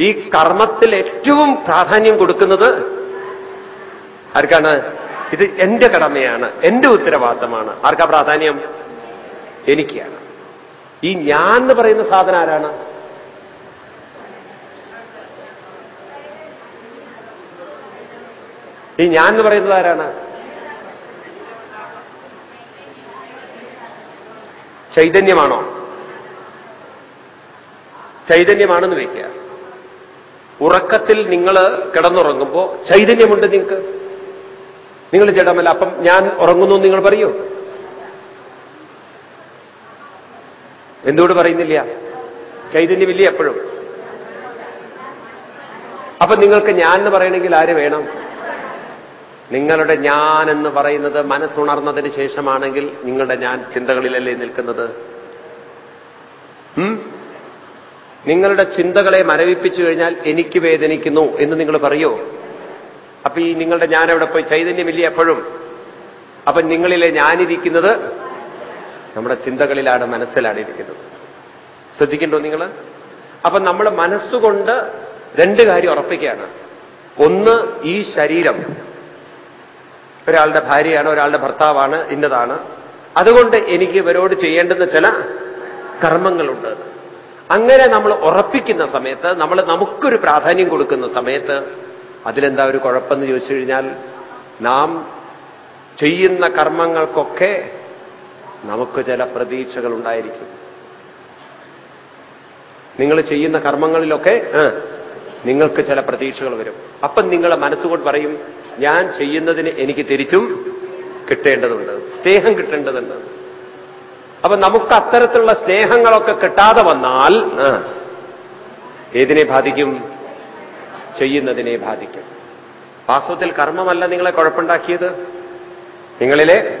ഈ കർമ്മത്തിൽ ഏറ്റവും പ്രാധാന്യം കൊടുക്കുന്നത് ആർക്കാണ്? ഇത് എന്റെ കടമയാണ് എന്റെ ഉത്തരവാദിത്തമാണ്. ആർക്കാ പ്രാധാന്യം? എനിക്കാണ്. ഈ ഞാൻ എന്ന് പറയുന്ന സാധനം ആരാണ്? ഈ ഞാൻ എന്ന് പറയുന്നത് ആരാണ്? ചൈതന്യമാണോ? ചൈതന്യമാണെന്ന് വയ്ക്കുക ഉറക്കത്തിൽ നിങ്ങൾ കിടന്നുറങ്ങുമ്പോൾ ചൈതന്യമുണ്ട് നിങ്ങൾക്ക്. നിങ്ങൾ ജഡമല്ല അപ്പം ഞാൻ ഉറങ്ങുന്നു നിങ്ങൾ പറയൂ. എന്തുകൊണ്ട് പറയുന്നില്ല? ചൈതന്യമില്ല എപ്പോഴും. അപ്പൊ നിങ്ങൾക്ക് ഞാൻ എന്ന് പറയണമെങ്കിൽ ആര് വേണം? നിങ്ങളുടെ ഞാൻ എന്ന് പറയുന്നത് മനസ്സുണർന്നതിന് ശേഷമാണെങ്കിൽ നിങ്ങളുടെ ഞാൻ ചിന്തകളിലല്ലേ നിൽക്കുന്നത്? നിങ്ങളുടെ ചിന്തകളെ മരവിപ്പിച്ചു കഴിഞ്ഞാൽ എനിക്ക് വേദനിക്കുന്നു എന്ന് നിങ്ങൾ പറയോ? അപ്പൊ ഈ നിങ്ങളുടെ ഞാൻ എവിടെ പോയി ചൈതന്യമില്ല എപ്പോഴും. അപ്പൊ നിങ്ങളിലെ ഞാനിരിക്കുന്നത് നമ്മുടെ ചിന്തകളിലാണ് മനസ്സിലാണ് ഇരിക്കുന്നത്. ശ്രദ്ധിക്കണ്ടോ നിങ്ങൾ അപ്പൊ നമ്മൾ മനസ്സുകൊണ്ട് രണ്ട് കാര്യം ഉറപ്പിക്കുകയാണ്. ഒന്ന് ഈ ശരീരം. ഒരാളുടെ ഭാര്യയാണ് ഒരാളുടെ ഭർത്താവാണ് ഇന്നതാണ്. അതുകൊണ്ട് എനിക്ക് ഇവരോട് ചെയ്യേണ്ടുന്ന ചില കർമ്മങ്ങളുണ്ട്. അങ്ങനെ നമ്മൾ ഉറപ്പിക്കുന്ന സമയത്ത് നമ്മൾ നമുക്കൊരു പ്രാധാന്യം കൊടുക്കുന്ന സമയത്ത് അതിലെന്താ ഒരു കുഴപ്പമെന്ന് ചോദിച്ചു കഴിഞ്ഞാൽ നാം ചെയ്യുന്ന കർമ്മങ്ങൾക്കൊക്കെ നമുക്ക് ചില പ്രതീക്ഷകൾ ഉണ്ടായിരിക്കും. നിങ്ങൾ ചെയ്യുന്ന കർമ്മങ്ങളിലൊക്കെ നിങ്ങൾക്ക് ചില പ്രതീക്ഷകൾ വരും. അപ്പം നിങ്ങളെ മനസ്സുകൊണ്ട് പറയും ഞാൻ ചെയ്യുന്നതിന് എനിക്ക് തിരിച്ചും കിട്ടേണ്ടതുണ്ട് സ്നേഹം കിട്ടേണ്ടതുണ്ട്. അപ്പൊ നമുക്ക് അത്തരത്തിലുള്ള സ്നേഹങ്ങളൊക്കെ കിട്ടാതെ വന്നാൽ ഏതിനെ ബാധിക്കും? ചെയ്യുന്നതിനെ ബാധിക്കും. വാസ്തവത്തിൽ കർമ്മമല്ല നിങ്ങളെ കുഴപ്പമുണ്ടാക്കിയത്? നിങ്ങളിലെ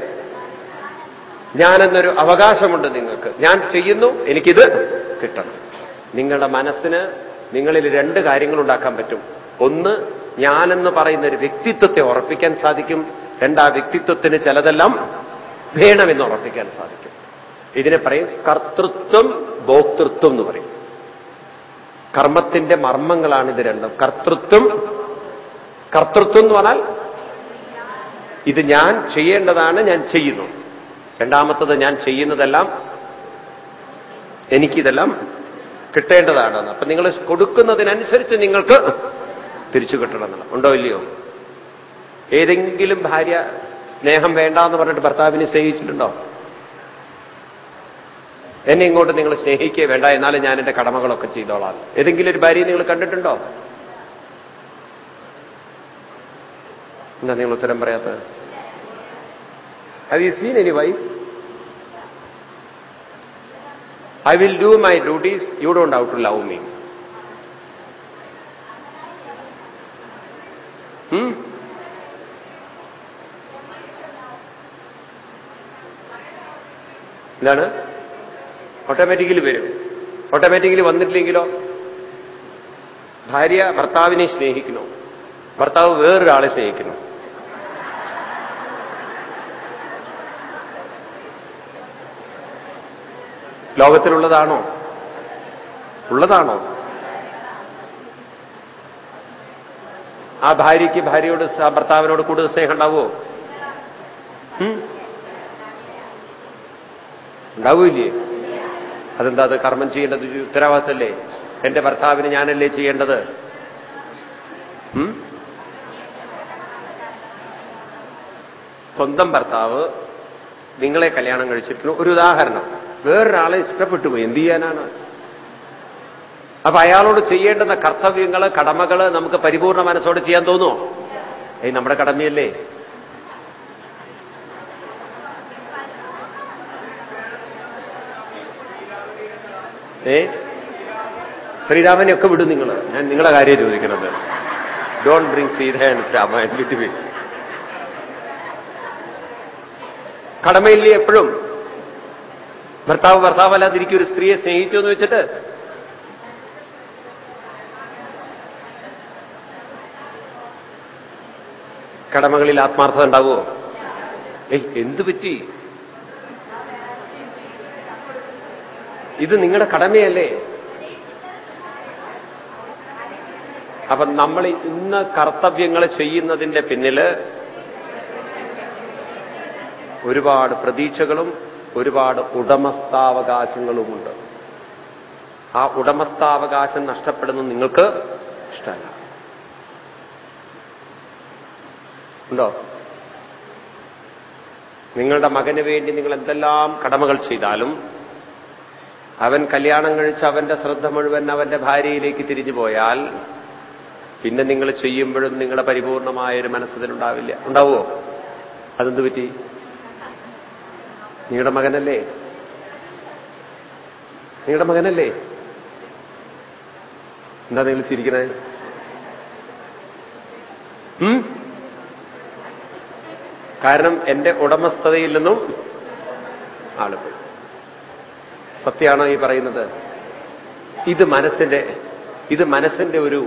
ഞാനെന്നൊരു അവകാശമുണ്ട് നിങ്ങൾക്ക്. ഞാൻ ചെയ്യുന്നു എനിക്കിത് കിട്ടണം. നിങ്ങളുടെ മനസ്സിന് നിങ്ങളിൽ രണ്ട് കാര്യങ്ങൾ ഉണ്ടാക്കാൻ പറ്റും. ഒന്ന് ഞാനെന്ന് പറയുന്ന ഒരു വ്യക്തിത്വത്തെ ഉറപ്പിക്കാൻ സാധിക്കും. രണ്ട് ആ വ്യക്തിത്വത്തിന് ചിലതെല്ലാം വേണമെന്ന് ഉറപ്പിക്കാൻ സാധിക്കും. ഇതിനെ പറയും കർത്തൃത്വം ഭോക്തൃത്വം എന്ന് പറയും. കർമ്മത്തിന്റെ മർമ്മങ്ങളാണ് ഇത് രണ്ടും. കർത്തൃത്വം കർത്തൃത്വം എന്ന് പറഞ്ഞാൽ ഇത് ഞാൻ ചെയ്യേണ്ടതാണ് ഞാൻ ചെയ്യുന്നു. രണ്ടാമത്തത് ഞാൻ ചെയ്യുന്നതെല്ലാം എനിക്കിതെല്ലാം കിട്ടേണ്ടതാണെന്ന്. അപ്പൊ നിങ്ങൾ കൊടുക്കുന്നതിനനുസരിച്ച് നിങ്ങൾക്ക് തിരിച്ചു കിട്ടണം എന്നുള്ള ഉണ്ടോ ഇല്ലയോ? ഏതെങ്കിലും ഭാര്യ സ്നേഹം വേണ്ട എന്ന് പറഞ്ഞിട്ട് ഭർത്താവിനെ സ്നേഹിച്ചിട്ടുണ്ടോ? എന്നെ ഇങ്ങോട്ട് നിങ്ങൾ സ്നേഹിക്കുക വേണ്ട എന്നാലും ഞാൻ എന്റെ കടമകളൊക്കെ ചെയ്തോളാം. ഏതെങ്കിലും ഒരു ഭാര്യയെ നിങ്ങൾ കണ്ടിട്ടുണ്ടോ? എന്താ നിങ്ങൾ ഉത്തരം പറയാത്തത്? Have you seen any wife I will do my duties you don't ought to love. Hmm? എന്താണ്? ഓട്ടോമാറ്റിക്കലി വരും. ഓട്ടോമാറ്റിക്കലി വന്നിട്ടില്ലെങ്കിലോ? ഭാര്യ ഭർത്താവിനെ സ്നേഹിക്കുന്നു. ഭർത്താവ് വേറൊരാളെ സ്നേഹിക്കുന്നു. ലോകത്തിലുള്ളതാണോ? ഉള്ളതാണോ? ആ ഭാര്യയ്ക്ക് ഭാര്യയോട് ആ ഭർത്താവിനോട് കൂടുതൽ സ്നേഹം ഉണ്ടാവുമോ? ഉം? അതെന്താ അത് കർമ്മം ചെയ്യേണ്ടത്? ഉത്തരവാദിത്തല്ലേ? എന്റെ ഭർത്താവിന് ഞാനല്ലേ ചെയ്യേണ്ടത്? സ്വന്തം ഭർത്താവ് നിങ്ങളെ കല്യാണം കഴിച്ചിട്ടുള്ള ഒരു ഉദാഹരണം. വേറൊരാളെ ഇഷ്ടപ്പെട്ടു പോയി. എന്ത് ചെയ്യാനാണ്? അപ്പൊ അയാളോട് ചെയ്യേണ്ടുന്ന കർത്തവ്യങ്ങൾ കടമകൾ നമുക്ക് പരിപൂർണ മനസ്സോടെ ചെയ്യാൻ തോന്നുമോ ഏയ് നമ്മുടെ കടമയല്ലേ? ഏ? ശ്രീരാമനെ ഒക്കെ വിടും നിങ്ങൾ ഞാൻ നിങ്ങളുടെ കാര്യം ചോദിക്കുന്നത് don't bring Sita and Rama between കടമയില്ലേ എപ്പോഴും? ഭർത്താവ് ഭർത്താവല്ലാതിരിക്കും ഒരു സ്ത്രീയെ സ്നേഹിച്ചു എന്ന് വെച്ചിട്ട്? കടമകളിൽ ആത്മാർത്ഥത ഉണ്ടാവുമോ ഏയ് എന്തു പറ്റി? ഇത് നിങ്ങളുടെ കടമയല്ലേ? അപ്പൊ നമ്മൾ ഇന്ന് കർത്തവ്യങ്ങൾ ചെയ്യുന്നതിന്റെ പിന്നിൽ ഒരുപാട് പ്രതീക്ഷകളും ഒരുപാട് ഉടമസ്ഥാവകാശങ്ങളുമുണ്ട്. ആ ഉടമസ്ഥാവകാശം നഷ്ടപ്പെടുന്നത് നിങ്ങൾക്ക് ഇഷ്ടമല്ല. ഉണ്ടോ? നിങ്ങളുടെ മകന് വേണ്ടി നിങ്ങൾ എന്തെല്ലാം കടമകൾ ചെയ്താലും അവൻ കല്യാണം കഴിച്ച് അവന്റെ ശ്രദ്ധ മുഴുവൻ അവന്റെ ഭാര്യയിലേക്ക് തിരിഞ്ഞു പോയാൽ പിന്നെ നിങ്ങൾ ചെയ്യുമ്പോഴും നിങ്ങളുടെ പരിപൂർണമായൊരു മനസ്സിലുണ്ടാവില്ല. ഉണ്ടാവുമോ അതെന്ത് പറ്റി? നിങ്ങളുടെ മകനല്ലേ? നിങ്ങളുടെ മകനല്ലേ? എന്താ നിങ്ങൾ ചിരിക്കണേ? കാരണം എന്റെ ഉടമസ്ഥതയിൽ നിന്നും ആൾ പോയി. സത്യമാണോ ഈ പറയുന്നത്? ഇത് മനസ്സിന്റെ ഇത് മനസ്സിന്റെ ഒരു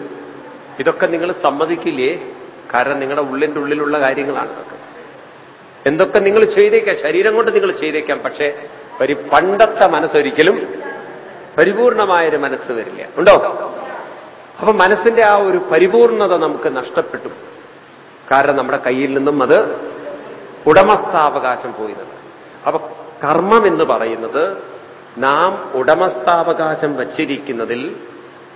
ഇതൊക്കെ നിങ്ങൾ സമ്മതിക്കില്ലേ? കാരണം നിങ്ങളുടെ ഉള്ളിന്റെ ഉള്ളിലുള്ള കാര്യങ്ങളാണ് ഇതൊക്കെ. എന്തൊക്കെ നിങ്ങൾ ചെയ്തേക്കാം? ശരീരം കൊണ്ട് നിങ്ങൾ ചെയ്തേക്കാം. പക്ഷേ ഒരു പണ്ടത്തെ മനസ്സൊരിക്കലും പരിപൂർണമായൊരു മനസ്സ് വരില്ല. ഉണ്ടോ? അപ്പൊ മനസ്സിന്റെ ആ ഒരു പരിപൂർണത നമുക്ക് നഷ്ടപ്പെട്ടു. കാരണം നമ്മുടെ കയ്യിൽ നിന്നും അത് ഉടമസ്ഥാവകാശം പോയിരുന്നത് അപ്പൊ കർമ്മം എന്ന് പറയുന്നത് നാം ഉടമസ്ഥാവകാശം വച്ചിരിക്കുന്നതിൽ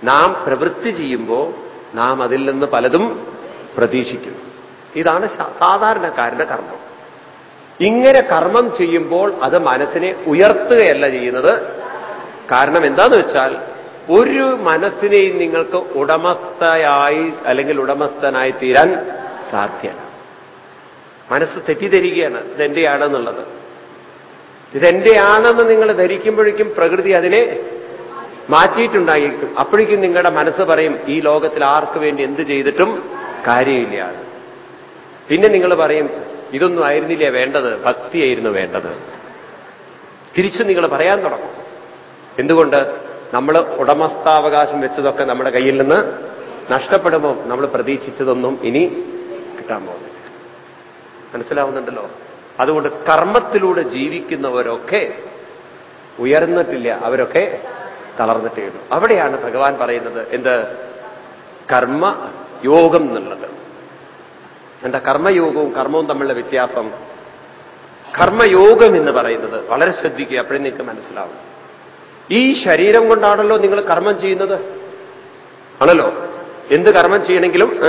നാം പ്രവൃത്തി ചെയ്യുമ്പോൾ നാം അതിൽ നിന്ന് പലതും പ്രതീക്ഷിക്കുന്നു. ഇതാണ് സാധാരണക്കാരന്റെ കർമ്മം. ഇങ്ങനെ കർമ്മം ചെയ്യുമ്പോൾ അത് മനസ്സിനെ ഉയർത്തുകയല്ല ചെയ്യുന്നത്. കാരണം എന്താന്ന് വെച്ചാൽ ഒരു മനസ്സിനെയും നിങ്ങൾക്ക് ഉടമസ്ഥയായി അല്ലെങ്കിൽ ഉടമസ്ഥനായി തീരാൻ സാധ്യമാണ് മനസ്സ് തെറ്റിദ്ധരിക്കുകയാണ്. ഇതെന്റെയാണെന്നുള്ളത് ഇതെന്റെയാണെന്ന് നിങ്ങൾ ധരിക്കുമ്പോഴേക്കും പ്രകൃതി അതിനെ മാറ്റിയിട്ടുണ്ടായിരിക്കും. അപ്പോഴേക്കും നിങ്ങളുടെ മനസ്സ് പറയും ഈ ലോകത്തിൽ ആർക്ക് വേണ്ടി എന്ത് ചെയ്തിട്ടും കാര്യമില്ല. പിന്നെ നിങ്ങൾ പറയും ഇതൊന്നും ആയിരുന്നില്ല വേണ്ടത്? ഭക്തിയായിരുന്നു വേണ്ടത്. തിരിച്ചു നിങ്ങൾ പറയാൻ തുടങ്ങും. എന്തുകൊണ്ട്? നമ്മൾ ഉടമസ്ഥാവകാശം വെച്ചതൊക്കെ നമ്മുടെ കയ്യിൽ നിന്ന് നഷ്ടപ്പെടുമ്പോൾ നമ്മൾ പ്രതീക്ഷിച്ചതൊന്നും ഇനി കിട്ടാൻ പോകുന്നില്ല. മനസ്സിലാവുന്നുണ്ടല്ലോ? അതുകൊണ്ട് കർമ്മത്തിലൂടെ ജീവിക്കുന്നവരൊക്കെ ഉയർന്നിട്ടില്ല അവരൊക്കെ തളർന്നിട്ടേ ഉള്ളൂ. അവിടെയാണ് ഭഗവാൻ പറയുന്നത് എന്ത്? കർമ്മ യോഗം എന്നുള്ളത്. എന്താ കർമ്മയോഗവും കർമ്മവും തമ്മിലുള്ള വ്യത്യാസം? കർമ്മയോഗം എന്ന് പറയുന്നത് വളരെ ശ്രദ്ധിക്കുക അപ്പോഴേ നിങ്ങൾക്ക് മനസ്സിലാവും. ഈ ശരീരം കൊണ്ടാണല്ലോ നിങ്ങൾ കർമ്മം ചെയ്യുന്നത്? ആണല്ലോ? എന്ത് കർമ്മം ചെയ്യണമെങ്കിലും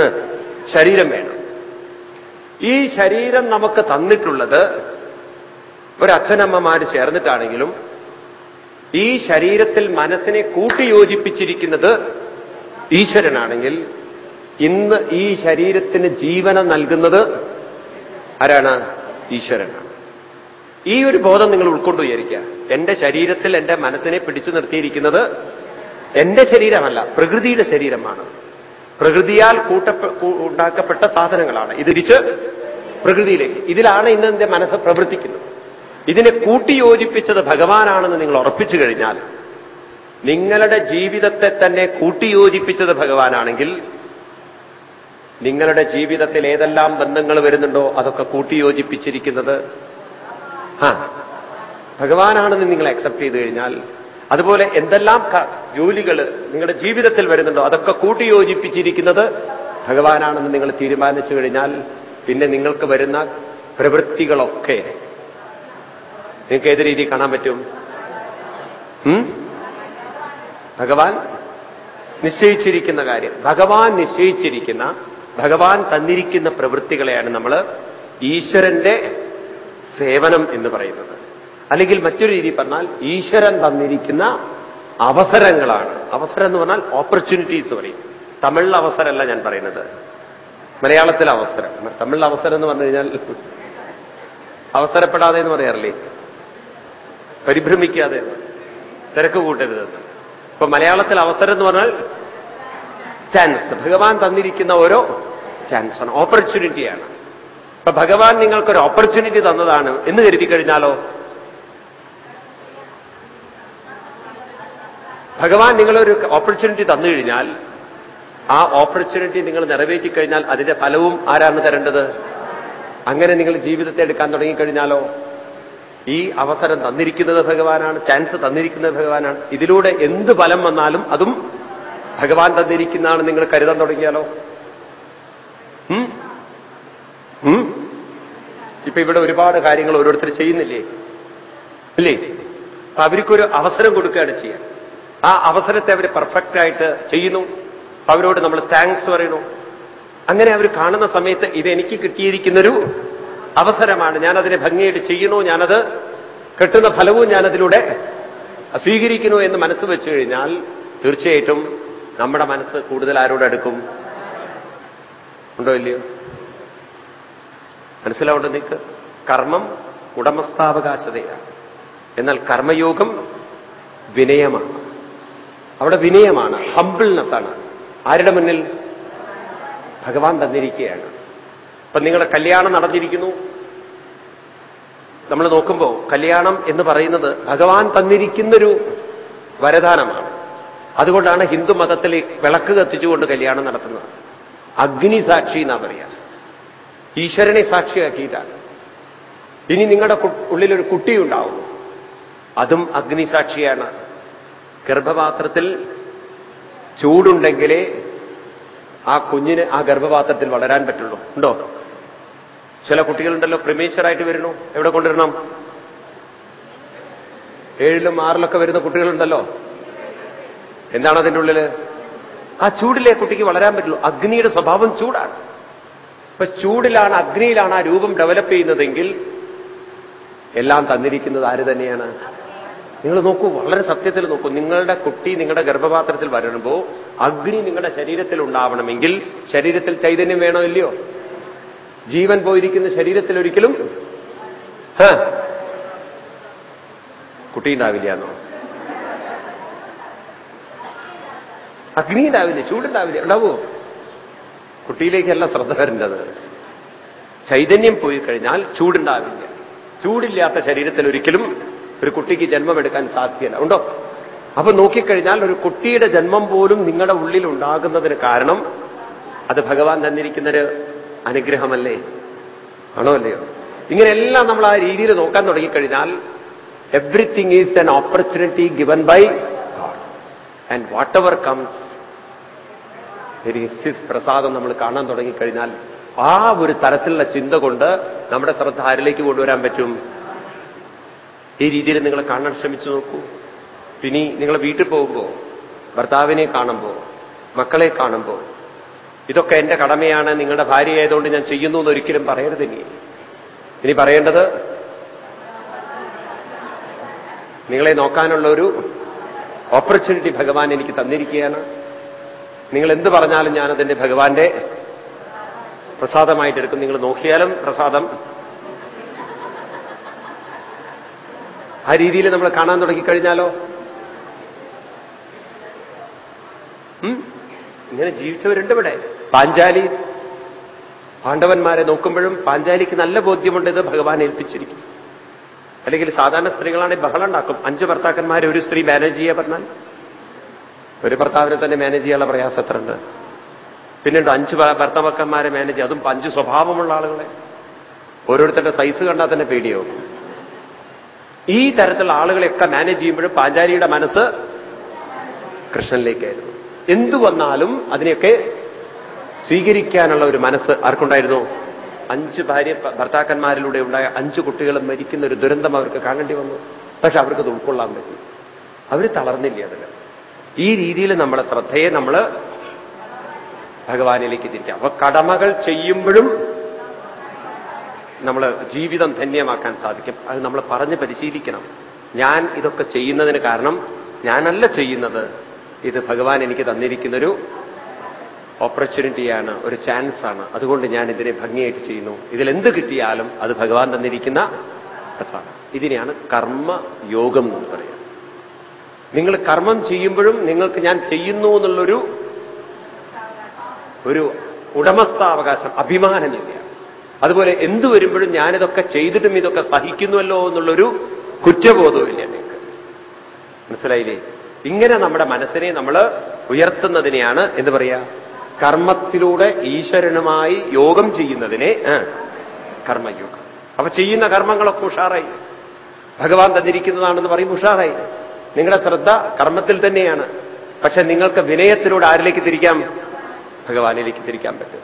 ശരീരം വേണം. ഈ ശരീരം നമുക്ക് തന്നിട്ടുള്ളത് ഒരച്ഛനമ്മമാര് ചേർന്നിട്ടാണെങ്കിലും ഈ ശരീരത്തിൽ മനസ്സിനെ കൂട്ടിയോജിപ്പിച്ചിരിക്കുന്നത് ഈശ്വരനാണെങ്കിൽ ഇന്ന് ഈ ശരീരത്തിന് ജീവനം നൽകുന്നത് ആരാണ്? ഈശ്വരനാണ്. ഈ ഒരു ബോധം നിങ്ങൾ ഉൾക്കൊണ്ട് വിചാരിക്കുക. എന്റെ ശരീരത്തിൽ എന്റെ മനസ്സിനെ പിടിച്ചു നിർത്തിയിരിക്കുന്നത് എന്റെ ശരീരമല്ല പ്രകൃതിയുടെ ശരീരമാണ്. പ്രകൃതിയാൽ കൂട്ട ഉണ്ടാക്കപ്പെട്ട സാധനങ്ങളാണ്. ഇത് തിരിച്ച് പ്രകൃതിയിലേക്ക്. ഇതിലാണ് ഇന്ന് എന്റെ മനസ്സ് പ്രവർത്തിക്കുന്നത്. ഇതിനെ കൂട്ടിയോജിപ്പിച്ചത് ഭഗവാനാണെന്ന് നിങ്ങൾ ഉറപ്പിച്ചു കഴിഞ്ഞാൽ നിങ്ങളുടെ ജീവിതത്തെ തന്നെ കൂട്ടിയോജിപ്പിച്ചത് ഭഗവാനാണെങ്കിൽ നിങ്ങളുടെ ജീവിതത്തിൽ ഏതെല്ലാം ബന്ധങ്ങൾ വരുന്നുണ്ടോ അതൊക്കെ കൂട്ടിയോജിപ്പിച്ചിരിക്കുന്നത്? ആ ഭഗവാനാണെന്ന് നിങ്ങൾ അക്സെപ്റ്റ് ചെയ്ത് കഴിഞ്ഞാൽ അതുപോലെ എന്തെല്ലാം ജോലികൾ നിങ്ങളുടെ ജീവിതത്തിൽ വരുന്നുണ്ടോ? അതൊക്കെ കൂട്ടിയോജിപ്പിച്ചിരിക്കുന്നത് ഭഗവാനാണെന്ന് നിങ്ങൾ തീരുമാനിച്ചു കഴിഞ്ഞാൽ പിന്നെ നിങ്ങൾക്ക് വരുന്ന പ്രവൃത്തികളൊക്കെ നിങ്ങൾക്ക് ഏത് രീതിയിൽ കാണാൻ പറ്റും? ഭഗവാൻ നിശ്ചയിച്ചിരിക്കുന്ന കാര്യം. ഭഗവാൻ നിശ്ചയിച്ചിരിക്കുന്ന ഭഗവാൻ തന്നിരിക്കുന്ന പ്രവൃത്തികളെയാണ് നമ്മൾ ഈശ്വരന്റെ സേവനം എന്ന് പറയുന്നത്. അല്ലെങ്കിൽ മറ്റൊരു രീതി പറഞ്ഞാൽ ഈശ്വരൻ തന്നിരിക്കുന്ന അവസരങ്ങളാണ്. അവസരം എന്ന് പറഞ്ഞാൽ ഓപ്പർച്യൂണിറ്റീസ് പറയും. തമിഴിൽ അവസരമല്ല ഞാൻ പറയുന്നത്. മലയാളത്തിലെ അവസരം. തമിഴിൽ അവസരം എന്ന് പറഞ്ഞു കഴിഞ്ഞാൽ അവസരപ്പെടാതെ എന്ന് പറയാറില്ലേ? പരിഭ്രമിക്കാതെ. തിരക്ക് കൂട്ടരുത്. ഇപ്പൊ മലയാളത്തിൽ അവസരം എന്ന് പറഞ്ഞാൽ ചാൻസ് ഭഗവാൻ തന്നിരിക്കുന്ന ഓരോ ചാൻസാണ് ഓപ്പർച്യൂണിറ്റിയാണ് അപ്പൊ ഭഗവാൻ നിങ്ങൾക്കൊരു ഓപ്പർച്യൂണിറ്റി തന്നതാണ് എന്ന് കരുതി കഴിഞ്ഞാലോ ഭഗവാൻ നിങ്ങളൊരു ഓപ്പർച്യൂണിറ്റി തന്നു കഴിഞ്ഞാൽ ആ ഓപ്പർച്യൂണിറ്റി നിങ്ങൾ നിറവേറ്റി കഴിഞ്ഞാൽ അതിന്റെ ഫലവും ആരാണ് തരേണ്ടത്? അങ്ങനെ നിങ്ങൾ ജീവിതത്തെ എടുക്കാൻ തുടങ്ങിക്കഴിഞ്ഞാലോ ഈ അവസരം തന്നിരിക്കുന്നത് ഭഗവാനാണ് ചാൻസ് തന്നിരിക്കുന്നത് ഭഗവാനാണ്. ഇതിലൂടെ എന്ത് ഫലം വന്നാലും അതും ഭഗവാൻ തന്നിരിക്കുന്നതാണ് നിങ്ങൾ കരുതാൻ തുടങ്ങിയാലോ? ഇപ്പൊ ഇവിടെ ഒരുപാട് കാര്യങ്ങൾ ഓരോരുത്തർ ചെയ്യുന്നില്ലേ? അല്ലേ അപ്പൊ അവർക്കൊരു അവസരം കൊടുക്കുകയാണ് ചെയ്യാൻ. ആ അവസരത്തെ അവർ പെർഫെക്റ്റ് ആയിട്ട് ചെയ്യുന്നു. അവരോട് നമ്മൾ താങ്ക്സ് പറയുന്നു. അങ്ങനെ അവർ കാണുന്ന സമയത്ത് ഇത് എനിക്ക് കിട്ടിയിരിക്കുന്നൊരു അവസരമാണ്. ഞാനതിനെ ഭംഗിയായിട്ട് ചെയ്യുന്നു ഞാനത് കിട്ടുന്ന ഫലവും ഞാനതിലൂടെ സ്വീകരിക്കുന്നു എന്ന് മനസ്സ് വെച്ചു കഴിഞ്ഞാൽ തീർച്ചയായിട്ടും നമ്മുടെ മനസ്സ് കൂടുതൽ ആരോടടുക്കും ഉണ്ടോ ഇല്ലയോ? മനസ്സിലാവുണ്ട് നിങ്ങൾക്ക് കർമ്മം ഉടമസ്ഥാവകാശതയാണ്. എന്നാൽ കർമ്മയോഗം വിനയമാണ്. അവിടെ വിനയമാണ് ഹംബിൾനെസ് ആണ്. ആരുടെ മുന്നിൽ? ഭഗവാൻ തന്നിരിക്കുകയാണ്. അപ്പൊ നിങ്ങളുടെ കല്യാണം നടന്നിരിക്കുന്നു. നമ്മൾ നോക്കുമ്പോൾ കല്യാണം എന്ന് പറയുന്നത് ഭഗവാൻ തന്നിരിക്കുന്നൊരു വരദാനമാണ്. അതുകൊണ്ടാണ് ഹിന്ദു മതത്തിൽ വിളക്ക് കത്തിച്ചുകൊണ്ട് കല്യാണം നടത്തുന്നത്. അഗ്നി സാക്ഷി എന്നാ പറയാ. ഈശ്വരനെ സാക്ഷിയാക്കിയിട്ടാണ്. ഇനി നിങ്ങളുടെ ഉള്ളിലൊരു കുട്ടിയുണ്ടാവും. അതും അഗ്നിസാക്ഷിയാണ്. ഗർഭപാത്രത്തിൽ ചൂടുണ്ടെങ്കിലേ ആ കുഞ്ഞിന് ആ ഗർഭപാത്രത്തിൽ വളരാൻ പറ്റുള്ളൂ. ഉണ്ടോ? ചില കുട്ടികളുണ്ടല്ലോ പ്രിമേച്ചറായിട്ട് വരുന്നു. എവിടെ കൊണ്ടുവരണം? ഏഴിലും ആറിലൊക്കെ വരുന്ന കുട്ടികളുണ്ടല്ലോ. എന്താണ് അതിന്റെ ഉള്ളിൽ ആ ചൂടിലെ കുട്ടിക്ക് വളരാൻ പറ്റുള്ളൂ. അഗ്നിയുടെ സ്വഭാവം ചൂടാണ്. ഇപ്പൊ ചൂടിലാണ് അഗ്നിയിലാണ് ആ രൂപം ഡെവലപ്പ് ചെയ്യുന്നതെങ്കിൽ എല്ലാം തന്നിരിക്കുന്നത് ആര് തന്നെയാണ്? നിങ്ങൾ നോക്കൂ വളരെ സത്യത്തിൽ നോക്കൂ. നിങ്ങളുടെ കുട്ടി നിങ്ങളുടെ ഗർഭപാത്രത്തിൽ വരുമ്പോൾ അഗ്നി നിങ്ങളുടെ ശരീരത്തിൽ ഉണ്ടാവണമെങ്കിൽ ശരീരത്തിൽ ചൈതന്യം വേണോ ഇല്ലയോ? ജീവൻ പോയിരിക്കുന്ന ശരീരത്തിൽ ഒരിക്കലും കുട്ടി ഉണ്ടാവില്ല എന്നോ? അഗ്നി ഉണ്ടാവില്ല ചൂടുണ്ടാവില്ല ഉണ്ടാവോ? കുട്ടിയിലേക്കല്ല ശ്രദ്ധ വരേണ്ടത്. ചൈതന്യം പോയി കഴിഞ്ഞാൽ ചൂടുണ്ടാവില്ല. ചൂടില്ലാത്ത ശരീരത്തിൽ ഒരിക്കലും ഒരു കുട്ടിക്ക് ജന്മമെടുക്കാൻ സാധ്യല്ല. ഉണ്ടോ? അപ്പൊ നോക്കിക്കഴിഞ്ഞാൽ ഒരു കുട്ടിയുടെ ജന്മം പോലും നിങ്ങളുടെ ഉള്ളിൽ ഉണ്ടാകുന്നതിന് കാരണം അത് ഭഗവാൻ തന്നിരിക്കുന്നൊരു അനുഗ്രഹമല്ലേ? ആണോ അല്ലയോ? ഇങ്ങനെയെല്ലാം നമ്മൾ ആ രീതിയിൽ നോക്കാൻ തുടങ്ങിക്കഴിഞ്ഞാൽ everything is an opportunity given by God and whatever comes his prasadam നമ്മൾ കാണാൻ തുടങ്ങിക്കഴിഞ്ഞാൽ ആ ഒരു തരത്തിലുള്ള ചിന്ത കൊണ്ട് നമ്മുടെ ശ്രദ്ധ ആരിലേക്ക് കൊണ്ടുവരാൻ പറ്റും? ഈ രീതിയിൽ നിങ്ങളെ കാണാൻ ശ്രമിച്ചു നോക്കൂ. പിന്നെ നിങ്ങൾ വീട്ടിൽ പോകുമ്പോൾ ഭർത്താവിനെ കാണുമ്പോൾ മക്കളെ കാണുമ്പോൾ ഇതൊക്കെ എന്റെ കടമയാണ് നിങ്ങളുടെ ഭാര്യ ആയതുകൊണ്ട് ഞാൻ ചെയ്യുന്നു എന്ന് ഒരിക്കലും പറയരുത് ഇനി ഇനി പറയേണ്ടത് നിങ്ങളെ നോക്കാനുള്ള ഒരു ഓപ്പർച്യൂണിറ്റി ഭഗവാൻ എനിക്ക് തന്നിരിക്കുകയാണ്. നിങ്ങൾ എന്ത് പറഞ്ഞാലും ഞാനതിന്റെ ഭഗവാന്റെ പ്രസാദമായിട്ട് എടുക്കും നിങ്ങൾ നോക്കിയാലും പ്രസാദം ആ രീതിയിൽ നമ്മൾ കാണാൻ തുടങ്ങിക്കഴിഞ്ഞാലോ? ഇങ്ങനെ ജീവിച്ചവരുണ്ട് ഇവിടെ. പാഞ്ചാലി. പാണ്ഡവന്മാരെ നോക്കുമ്പോഴും പാഞ്ചാലിക്ക് നല്ല ബോധ്യമുണ്ട് ഇത് ഭഗവാൻ ഏൽപ്പിച്ചിരിക്കും അല്ലെങ്കിൽ സാധാരണ സ്ത്രീകളാണെങ്കിൽ ബഹളം ഉണ്ടാക്കും. അഞ്ച് ഭർത്താക്കന്മാരെ ഒരു സ്ത്രീ മാനേജ് ചെയ്യാൻ പറഞ്ഞാൽ. ഒരു ഭർത്താവിനെ തന്നെ മാനേജ് ചെയ്യാനുള്ള പ്രയാസം എത്ര ഉണ്ട് പിന്നീട് അഞ്ച് ഭർത്താക്കന്മാരെ മാനേജ് അതും അഞ്ച് സ്വഭാവമുള്ള ആളുകളെ. ഓരോരുത്തരുടെ സൈസ് കണ്ടാൽ തന്നെ പേടിയാവും. ഈ തരത്തിലുള്ള ആളുകളെയൊക്കെ മാനേജ് ചെയ്യുമ്പോഴും പാഞ്ചാരിയുടെ മനസ്സ് കൃഷ്ണനിലേക്കായിരുന്നു. എന്തു വന്നാലും അതിനെയൊക്കെ സ്വീകരിക്കാനുള്ള ഒരു മനസ്സ് ആർക്കുണ്ടായിരുന്നു? അഞ്ച് ഭാര്യ ഭർത്താക്കന്മാരിലൂടെ ഉണ്ടായ അഞ്ച് കുട്ടികൾ മരിക്കുന്ന ഒരു ദുരന്തം അവർക്ക് കാണേണ്ടി വന്നു. പക്ഷെ അവർക്കത് ഉൾക്കൊള്ളാൻ പറ്റി. അവർ തളർന്നില്ല അതിൽ ഈ രീതിയിൽ നമ്മുടെ ശ്രദ്ധയെ നമ്മൾ ഭഗവാനിലേക്ക് തിരിക്കാം അപ്പൊ കടമകൾ ചെയ്യുമ്പോഴും നമ്മൾ ജീവിതം ധന്യമാക്കാൻ സാധിക്കും. അത് നമ്മൾ പറഞ്ഞ് പരിശീലിക്കണം. ഞാൻ ഇതൊക്കെ ചെയ്യുന്നതിന് കാരണം ഞാനല്ല ചെയ്യുന്നത്. ഇത് ഭഗവാൻ എനിക്ക് തന്നിരിക്കുന്നൊരു ഓപ്പർച്യൂണിറ്റിയാണ് ഒരു ചാൻസാണ് അതുകൊണ്ട് ഞാൻ ഇതിനെ ഭംഗിയായിട്ട് ചെയ്യുന്നു. ഇതിൽ എന്ത് കിട്ടിയാലും അത് ഭഗവാൻ തന്നിരിക്കുന്ന പ്രസാദം. ഇതിനെയാണ് കർമ്മയോഗം എന്ന് പറയുന്നത് നിങ്ങൾ കർമ്മം ചെയ്യുമ്പോഴും നിങ്ങൾക്ക് ഞാൻ ചെയ്യുന്നു എന്നുള്ളൊരു ഒരു ഉടമസ്ഥാവകാശം അഭിമാനമില്ല അതുപോലെ എന്തു വരുമ്പോഴും ഞാനിതൊക്കെ ചെയ്തിട്ടും ഇതൊക്കെ സഹിക്കുന്നുവല്ലോ എന്നുള്ളൊരു കുറ്റബോധവുമില്ല നിങ്ങൾക്ക് മനസ്സിലായില്ലേ? ഇങ്ങനെ നമ്മുടെ മനസ്സിനെ നമ്മൾ ഉയർത്തുന്നതിനെയാണ് എന്ത് പറയാ? കർമ്മത്തിലൂടെ ഈശ്വരനുമായി യോഗം ചെയ്യുന്നതിനെ കർമ്മയോഗം. അപ്പൊ ചെയ്യുന്ന കർമ്മങ്ങളൊക്കെ ഉഷാറായി. ഭഗവാൻ തന്നിരിക്കുന്നതാണെന്ന് പറയും ഉഷാറായി. നിങ്ങളുടെ ശ്രദ്ധ കർമ്മത്തിൽ തന്നെയാണ്. പക്ഷെ നിങ്ങൾക്ക് വിനയത്തിലൂടെ ആരിലേക്ക് തിരിക്കാം? ഭഗവാനിലേക്ക് തിരിക്കാൻ പറ്റും.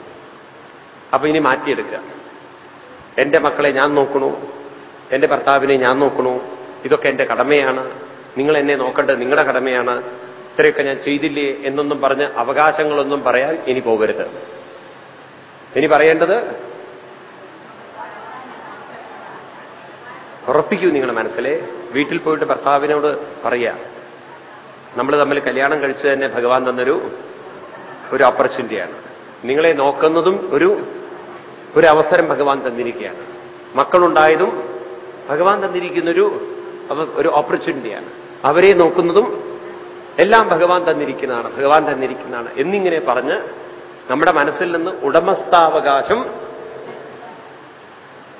അപ്പൊ ഇനി മാറ്റിയെടുക്കുക. എന്റെ മക്കളെ ഞാൻ നോക്കണു. എന്റെ ഭർത്താവിനെ ഞാൻ നോക്കണു. ഇതൊക്കെ എന്റെ കടമയാണ്. നിങ്ങൾ എന്നെ നോക്കേണ്ടത് നിങ്ങളുടെ കടമയാണ്. ഇത്രയൊക്കെ ഞാൻ ചെയ്തില്ലേ എന്നൊന്നും പറഞ്ഞ് അവകാശങ്ങളൊന്നും പറയാൻ ഇനി പോകരുത്. ഇനി പറയേണ്ടത് ഉറപ്പിക്കൂ നിങ്ങളുടെ മനസ്സിലെ. വീട്ടിൽ പോയിട്ട് ഭർത്താവിനോട് പറയുക. നമ്മൾ തമ്മിൽ കല്യാണം കഴിച്ചു തന്നെ ഭഗവാൻ തന്നൊരു ഒരു ഓപ്പർച്യൂണിറ്റിയാണ് നിങ്ങളെ നോക്കുന്നതും ഒരു ഒരു അവസരം ഭഗവാൻ തന്നിരിക്കുകയാണ്. മക്കളുണ്ടായതും ഭഗവാൻ തന്നിരിക്കുന്നൊരു ഒരു ഓപ്പർച്യൂണിറ്റിയാണ് അവരെ നോക്കുന്നതും എല്ലാം ഭഗവാൻ തന്നിരിക്കുന്നതാണ് ഭഗവാൻ തന്നിരിക്കുന്നതാണ് എന്നിങ്ങനെ പറഞ്ഞ് നമ്മുടെ മനസ്സിൽ നിന്ന് ഉടമസ്ഥാവകാശം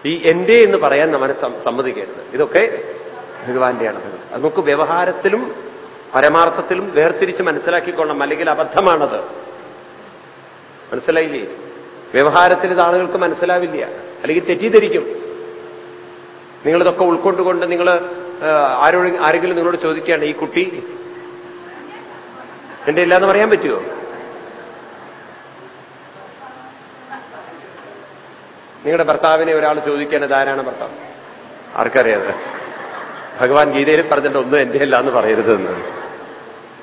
ഈ എന്റെ എന്ന് പറയാൻ നമ്മൾ സമ്മതിക്കരുത്. ഇതൊക്കെ ഭഗവാന്റെയാണ് അത് നമുക്ക് വ്യവഹാരത്തിലും പരമാർത്ഥത്തിലും വേർതിരിച്ച് മനസ്സിലാക്കിക്കൊള്ളണം. അല്ലെങ്കിൽ അബദ്ധമാണത്. മനസ്സിലായില്ലേ? വ്യവഹാരത്തിൽ ഇത് ആളുകൾക്ക് മനസ്സിലാവില്ല. അല്ലെങ്കിൽ തെറ്റിദ്ധരിക്കും. നിങ്ങളിതൊക്കെ ഉൾക്കൊണ്ടുകൊണ്ട് നിങ്ങൾ ആരോട് ആരെങ്കിലും നിങ്ങളോട് ചോദിക്കുകയാണ് ഈ കുട്ടി എന്റെ ഇല്ലാന്ന് പറയാൻ പറ്റുമോ നിങ്ങളുടെ ഭർത്താവിനെ ഒരാൾ ചോദിക്കേണ്ടത് ആരാണ് ഭർത്താവ്? ആർക്കറിയാതെ ഭഗവാൻ ഗീതയിൽ പറഞ്ഞിട്ട് ഒന്നും എന്റെ അല്ല എന്ന് പറയരുതെന്ന്.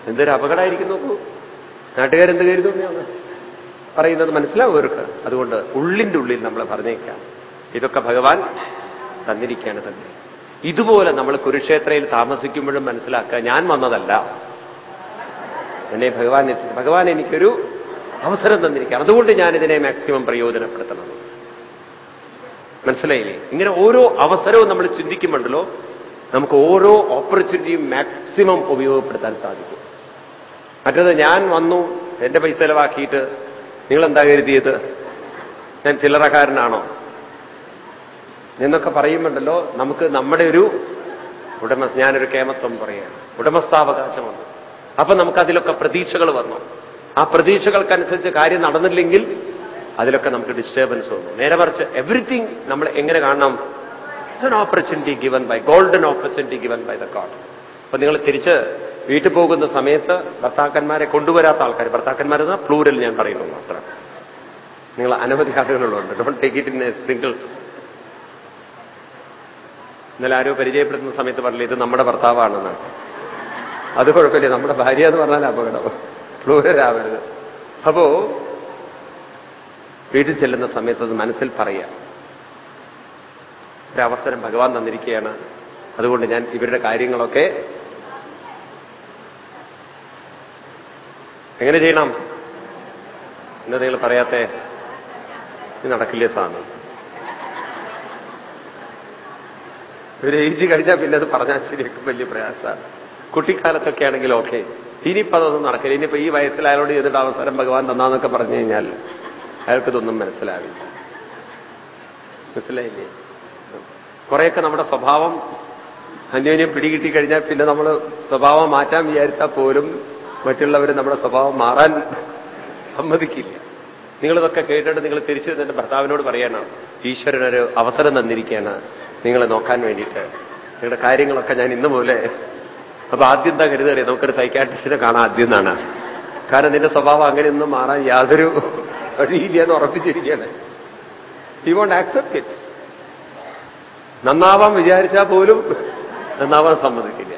എന്തൊരു അപകടമായിരിക്കും നോക്കൂ. നാട്ടുകാരെന്ത് കരുതുന്നു പറയുന്നത് മനസ്സിലാവും അതുകൊണ്ട് ഉള്ളിന്റെ ഉള്ളിൽ നമ്മൾ പറഞ്ഞേക്കാം. ഇതൊക്കെ ഭഗവാൻ തന്നിരിക്കുകയാണ് തന്നെ. ഇതുപോലെ നമ്മൾ കുരുക്ഷേത്രയിൽ താമസിക്കുമ്പോഴും മനസ്സിലാക്കുക ഞാൻ വന്നതല്ല. എന്നെ ഭഗവാൻ എത്തിച്ചു ഭഗവാൻ എനിക്കൊരു അവസരം തന്നിരിക്കുകയാണ്. അതുകൊണ്ട് ഞാൻ ഇതിനെ മാക്സിമം പ്രയോജനപ്പെടുത്തണം. മനസ്സിലായില്ലേ? ഇങ്ങനെ ഓരോ അവസരവും നമ്മൾ ചിന്തിക്കുമ്പോണ്ടല്ലോ നമുക്ക് ഓരോ ഓപ്പർച്യൂണിറ്റിയും മാക്സിമം ഉപയോഗപ്പെടുത്താൻ സാധിക്കും. മറ്റത് ഞാൻ വന്നു എന്റെ പൈസ ചെലവാക്കിയിട്ട് നിങ്ങൾ എന്താ കരുതിയത്? ഞാൻ ചില്ലറക്കാരനാണോ? എന്നൊക്കെ പറയുമ്പോണ്ടല്ലോ നമുക്ക് നമ്മുടെ ഒരു ഉടമ ഞാനൊരു കേമത്വം പറയുകയാണ്. ഉടമസ്ഥാവകാശം വന്നു അപ്പൊ നമുക്ക് അതിലൊക്കെ പ്രതീക്ഷകൾ വന്നു. ആ പ്രതീക്ഷകൾക്കനുസരിച്ച് കാര്യം നടന്നില്ലെങ്കിൽ അതിലൊക്കെ നമുക്ക് ഡിസ്റ്റർബൻസ് വന്നു. നേരെ മറിച്ച് എവറിത്തിങ് നമ്മൾ എങ്ങനെ കാണണം? It's opportunity given by golden opportunity given by the God അപ്പൊ നിങ്ങൾ തിരിച്ച് വീട്ടിൽ പോകുന്ന സമയത്ത് ഭർത്താക്കന്മാരെ കൊണ്ടുവരാത്ത ആൾക്കാർ ഭർത്താക്കന്മാരെന്ന പ്ലൂരൽ ഞാൻ പറയുന്നു മാത്രം നിങ്ങൾ അനവധി ആളുകളുണ്ട്. Don't take it in a single ഇന്നലെ ആരോ പരിചയപ്പെടുത്തുന്ന സമയത്ത് പറഞ്ഞില്ല ഇത് നമ്മുടെ ഭർത്താവാണെന്നാണ് അത് കുഴപ്പമില്ല. നമ്മുടെ ഭാര്യ എന്ന് പറഞ്ഞാൽ അപകടം. പ്ലൂരലാവരുത് അപ്പോ വീട്ടിൽ ചെല്ലുന്ന സമയത്ത് അത് മനസ്സിൽ പറയുക. ഒരവസരം ഭഗവാൻ തന്നിരിക്കുകയാണ്. അതുകൊണ്ട് ഞാൻ ഇവരുടെ കാര്യങ്ങളൊക്കെ എങ്ങനെ ചെയ്യണം? എന്താ പറയാത്തെ ഇത് നടക്കില്ലേ സാധനം ഒരു ഏജ് കഴിഞ്ഞാൽ പിന്നെ അത് പറഞ്ഞാൽ ശരിയാക്കും വലിയ പ്രയാസമാണ് കുട്ടിക്കാലത്തൊക്കെ ആണെങ്കിൽ ഓക്കെ. ഇനിയിപ്പോ അതൊന്നും നടക്കില്ല. ഇനിയിപ്പോ ഈ വയസ്സിൽ അയാളോട് ചെയ്തിട്ട് അവസരം ഭഗവാൻ തന്നാന്നൊക്കെ പറഞ്ഞു കഴിഞ്ഞാൽ അയാൾക്കിതൊന്നും മനസ്സിലാവില്ല. മനസ്സിലായില്ലേ? കുറെയൊക്കെ നമ്മുടെ സ്വഭാവം അന്യോന്യം പിടികിട്ടി കഴിഞ്ഞാൽ പിന്നെ നമ്മൾ സ്വഭാവം മാറ്റാൻ വിചാരിച്ചാൽ പോലും മറ്റുള്ളവർ നമ്മുടെ സ്വഭാവം മാറാൻ സമ്മതിക്കില്ല. നിങ്ങളിതൊക്കെ കേട്ടിട്ട് നിങ്ങൾ തിരിച്ചു നിന്റെ ഭർത്താവിനോട് പറയണം ഈശ്വരനൊരു അവസരം തന്നിരിക്കുകയാണ് നിങ്ങളെ നോക്കാൻ വേണ്ടിയിട്ട്. നിങ്ങളുടെ കാര്യങ്ങളൊക്കെ ഞാൻ ഇന്ന് പോലെ അപ്പൊ ആദ്യം എന്താ കരുതറിയാം? നമുക്കൊരു സൈക്കാട്രിസ്റ്റിനെ കാണാൻ ആദ്യം എന്നാണ്. കാരണം നിന്റെ സ്വഭാവം അങ്ങനെയൊന്നും മാറാൻ യാതൊരു വഴിയില്ല എന്ന് ഉറപ്പിച്ചിരിക്കുകയാണ്. യു വോണ്ട് ആക്സെപ്റ്റ് ഇറ്റ് നന്നാവാൻ വിചാരിച്ചാൽ പോലും നന്നാവാൻ സമ്മതിക്കില്ല.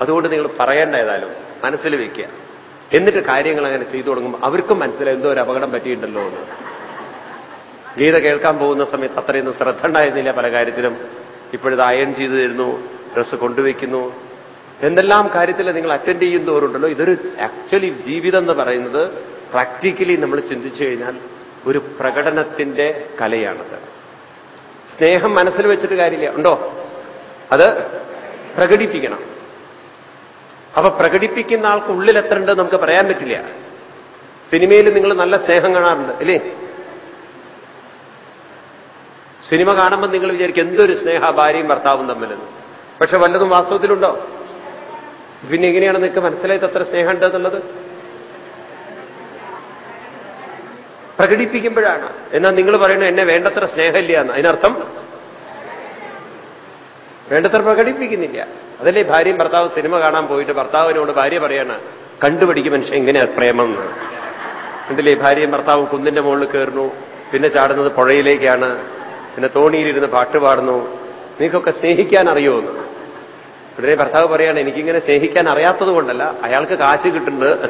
അതുകൊണ്ട് നിങ്ങൾ പറയേണ്ട ഏതായാലും മനസ്സിൽ വെക്കുക. എന്നിട്ട് കാര്യങ്ങൾ അങ്ങനെ ചെയ്തു തുടങ്ങുമ്പോൾ അവർക്കും മനസ്സിലായി എന്തോ ഒരു അപകടം പറ്റിയിട്ടുണ്ടല്ലോ എന്ന്. ഗീത കേൾക്കാൻ പോകുന്ന സമയത്ത് അത്രയൊന്നും ശ്രദ്ധ ഉണ്ടായിരുന്നില്ല പല കാര്യത്തിലും. ഇപ്പോഴത് അയൺ ചെയ്തു തരുന്നു ഡ്രസ്സ് കൊണ്ടുവയ്ക്കുന്നു. എന്തെല്ലാം കാര്യത്തിൽ നിങ്ങൾ അറ്റൻഡ് ചെയ്യുന്നവരുണ്ടല്ലോ ഇതൊരു ആക്ച്വലി ജീവിതം എന്ന് പറയുന്നത് പ്രാക്ടിക്കലി നമ്മൾ ചിന്തിച്ചു കഴിഞ്ഞാൽ ഒരു പ്രകടനത്തിന്റെ കലയാണത്. സ്നേഹം മനസ്സിൽ വെച്ചിട്ട് കാര്യമില്ല. ഉണ്ടോ? അത് പ്രകടിപ്പിക്കണം. അപ്പൊ പ്രകടിപ്പിക്കുന്ന ആൾക്ക് ഉള്ളിൽ എത്ര ഉണ്ട് നമുക്ക് പറയാൻ പറ്റില്ല. സിനിമയിൽ നിങ്ങൾ നല്ല സ്നേഹം കാണാറുണ്ട് അല്ലേ? സിനിമ കാണുമ്പോൾ നിങ്ങൾ വിചാരിക്കും എന്തൊരു സ്നേഹ ഭാര്യയും ഭർത്താവും തമ്മിലെന്ന്. പക്ഷെ വല്ലതും വാസ്തവത്തിലുണ്ടോ? പിന്നെ എങ്ങനെയാണ് നിങ്ങൾക്ക് മനസ്സിലായത് അത്ര സ്നേഹമുണ്ട് എന്നുള്ളത്? പ്രകടിപ്പിക്കുമ്പോഴാണ്. എന്നാൽ നിങ്ങൾ പറയുന്നത് എന്നെ വേണ്ടത്ര സ്നേഹമില്ല എന്ന്. അതിനർത്ഥം വേണ്ടത്ര പ്രകടിപ്പിക്കുന്നില്ല. അതല്ലേ ഭാര്യയും ഭർത്താവും സിനിമ കാണാൻ പോയിട്ട് ഭർത്താവിനോട് ഭാര്യ പറയാണ് കണ്ടുപിടിക്കും മനുഷ്യൻ എങ്ങനെയാ പ്രേമം എന്ന്. കണ്ടില്ലേ ഭാര്യയും ഭർത്താവും കുന്നിന്റെ മുകളിൽ കയറുന്നു പിന്നെ ചാടുന്നത് പുഴയിലേക്കാണ് പിന്നെ തോണിയിലിരുന്ന് പാട്ട് പാടുന്നു. നിങ്ങൾക്കൊക്കെ സ്നേഹിക്കാൻ അറിയുമെന്ന് ഉടനെ ഭർത്താവ് പറയാണ് എനിക്കിങ്ങനെ സ്നേഹിക്കാൻ അറിയാത്തത് കൊണ്ടല്ല അയാൾക്ക് കാശ് കിട്ടുന്നുണ്ട്.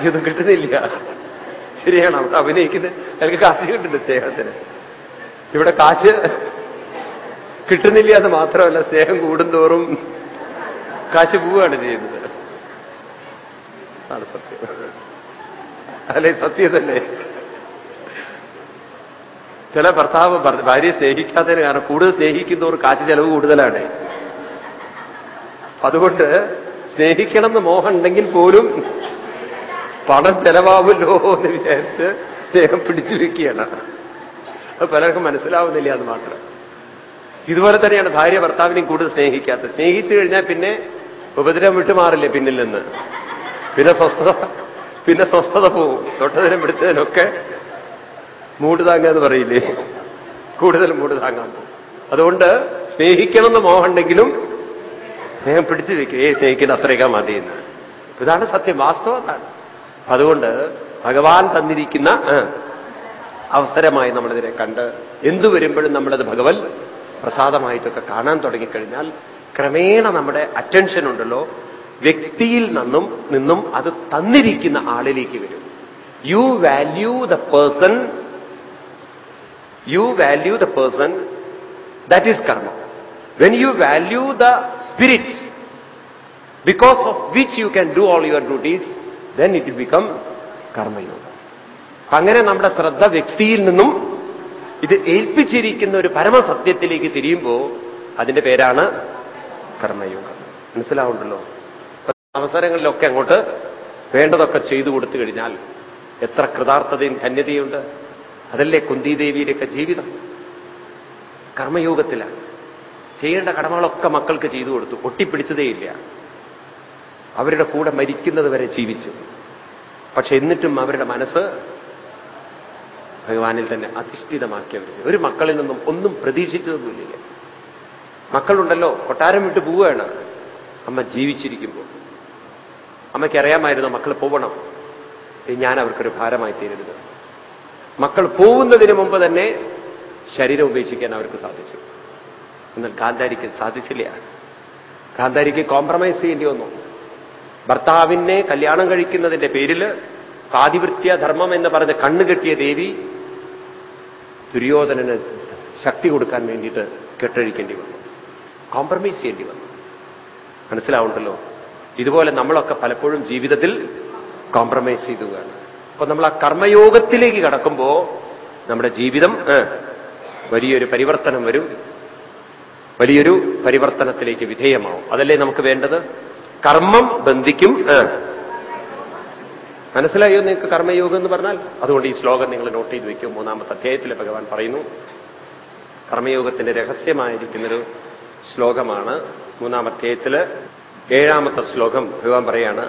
ഇതൊന്നും കിട്ടുന്നില്ല. ശരിയാണ് അഭിനയിക്കുന്നത് അയാൾക്ക് കാശ് കിട്ടുന്നുണ്ട് സ്നേഹത്തിന്. ഇവിടെ കാശ് കിട്ടുന്നില്ല എന്ന് മാത്രമല്ല സ്നേഹം കൂടുന്തോറും കാശ് പോവുകയാണ് ചെയ്യുന്നത്. അതാണ് സത്യം. അല്ലെ സത്യം തന്നെ. ചില ഭർത്താവ് ഭർ- ഭാര്യയെ സ്നേഹിക്കാത്തതിന് കാരണം കൂടുതൽ സ്നേഹിക്കുന്നവർ കാശ് ചെലവ് കൂടുതലാണ്. അതുകൊണ്ട് സ്നേഹിക്കണം എന്ന് മോഹം ഉണ്ടെങ്കിൽ പോലും പണം ചെലവാകുമല്ലോ എന്ന് വിചാരിച്ച് സ്നേഹം പിടിച്ചു വെക്കുകയാണ്. അത് പലർക്കും മനസ്സിലാവുന്നില്ല അത് മാത്രം. ഇതുപോലെ തന്നെയാണ് ഭാര്യ ഭർത്താവിനെയും കൂടുതൽ സ്നേഹിക്കാത്തത്. സ്നേഹിച്ചു കഴിഞ്ഞാൽ പിന്നെ ഉപദ്രവം വിട്ടുമാറില്ലേ പിന്നിൽ നിന്ന്? പിന്നെ സ്വസ്ഥത പിന്നെ സ്വസ്ഥത പോവും തൊട്ടതിനും പിടിച്ചതിനൊക്കെ മൂട് താങ്ങുക എന്ന് പറയില്ലേ? കൂടുതൽ മൂട് താങ്ങാൻ പോകും. അതുകൊണ്ട് സ്നേഹിക്കണമെന്ന് മോഹമുണ്ടെങ്കിലും സ്നേഹം പിടിച്ചു വെക്കുക. ഏ സ്നേഹിക്കുന്ന അത്രയൊക്കെ മതിയെന്ന് ഇതാണ് സത്യം വാസ്തവത്താണ്. അതുകൊണ്ട് ഭഗവാൻ തന്നിരിക്കുന്ന അവസരമായി നമ്മളിതിനെ കണ്ട് എന്തു വരുമ്പോഴും നമ്മളത് ഭഗവൻ പ്രസാദമായിട്ടൊക്കെ കാണാൻ തുടങ്ങിക്കഴിഞ്ഞാൽ ക്രമേണ നമ്മുടെ അറ്റൻഷൻ ഉണ്ടല്ലോ. വ്യക്തിയിൽ നിന്നും നിന്നും അത് തന്നിരിക്കുന്ന ആളിലേക്ക് വരും. You value the person you value the person that is karma when you value the spirit because of which you can do all your duties then it become karmayogam അങ്ങനെ നമ്മുടെ ശ്രദ്ധ വ്യക്തിയിൽ നിന്നും ഇത് ഏൽപ്പിച്ചിരിക്കുന്ന ഒരു പരമസത്യത്തിലേക്ക് തിരിയുമ്പോൾ അതിന്റെ പേരാണ് കർമ്മയോഗം. മനസ്സിലാവുണ്ടല്ലോ അവസരങ്ങളിലൊക്കെ അങ്ങോട്ട് വേണ്ടതൊക്കെ ചെയ്തു കൊടുത്തു കഴിഞ്ഞാൽ എത്ര കൃതാർത്ഥതയും ധന്യതയുണ്ട്. അതല്ലേ കുന്തിദേവിയുടെയൊക്കെ ജീവിതം? കർമ്മയോഗത്തിലാണ്. ചെയ്യേണ്ട കടമകളൊക്കെ മക്കൾക്ക് ചെയ്തു കൊടുത്തു. ഒട്ടിപ്പിടിച്ചതേയില്ല. അവരുടെ കൂടെ മരിക്കുന്നത് വരെ ജീവിച്ചു. പക്ഷെ എന്നിട്ടും അവരുടെ മനസ്സ് ഭഗവാനിൽ തന്നെ അധിഷ്ഠിതമാക്കി അവർ ചെയ്തു. ഒരു മക്കളിൽ നിന്നും ഒന്നും പ്രതീക്ഷിച്ചതൊന്നുമില്ല. മക്കളുണ്ടല്ലോ കൊട്ടാരം വിട്ട് പോവുകയാണ്. അമ്മ ജീവിച്ചിരിക്കുമ്പോൾ. അമ്മയ്ക്ക് അറിയാമായിരുന്നു മക്കൾ പോവണം. ഞാൻ അവർക്കൊരു ഭാരമായി തീരരുത് മക്കൾ പോകുന്നതിന് മുമ്പ് തന്നെ ശരീരം ഉപേക്ഷിക്കാൻ അവർക്ക് സാധിച്ചു. എന്നാൽ ഗാന്ധാരിക്ക് സാധിച്ചില്ല. ഗാന്ധാരിക്ക് കോംപ്രമൈസ് ചെയ്യേണ്ടി വന്നു. ഭർത്താവിനെ കല്യാണം കഴിക്കുന്നതിന്റെ പേരിൽ പാതിവൃത്യ ധർമ്മം എന്ന് പറഞ്ഞ് കണ്ണുകെട്ടിയ ദേവി ദുര്യോധനന് ശക്തി കൊടുക്കാൻ വേണ്ടിയിട്ട് കെട്ടഴിക്കേണ്ടി വന്നു. കോംപ്രമൈസ് ചെയ്യേണ്ടി വന്നു. മനസ്സിലാവുണ്ടല്ലോ? ഇതുപോലെ നമ്മളൊക്കെ പലപ്പോഴും ജീവിതത്തിൽ കോംപ്രമൈസ് ചെയ്തുകയാണ് അപ്പൊ നമ്മൾ ആ കർമ്മയോഗത്തിലേക്ക് കടക്കുമ്പോ നമ്മുടെ ജീവിതം വലിയൊരു പരിവർത്തനം വരും. വലിയൊരു പരിവർത്തനത്തിലേക്ക് വിധേയമാവും. അതല്ലേ നമുക്ക് വേണ്ടത്? കർമ്മം ബന്ധിക്കും. മനസ്സിലായോ നിങ്ങൾക്ക് കർമ്മയോഗം എന്ന് പറഞ്ഞാൽ? അതുകൊണ്ട് ഈ ശ്ലോകം നിങ്ങൾ നോട്ട് ചെയ്ത് വയ്ക്കും മൂന്നാമത്തെ അധ്യായത്തിൽ ഭഗവാൻ പറയുന്നു കർമ്മയോഗത്തിന്റെ രഹസ്യമായിരിക്കുന്നൊരു ശ്ലോകമാണ് മൂന്നാം അധ്യായത്തിൽ ഏഴാമത്തെ ശ്ലോകം. ഭഗവാൻ പറയാണ്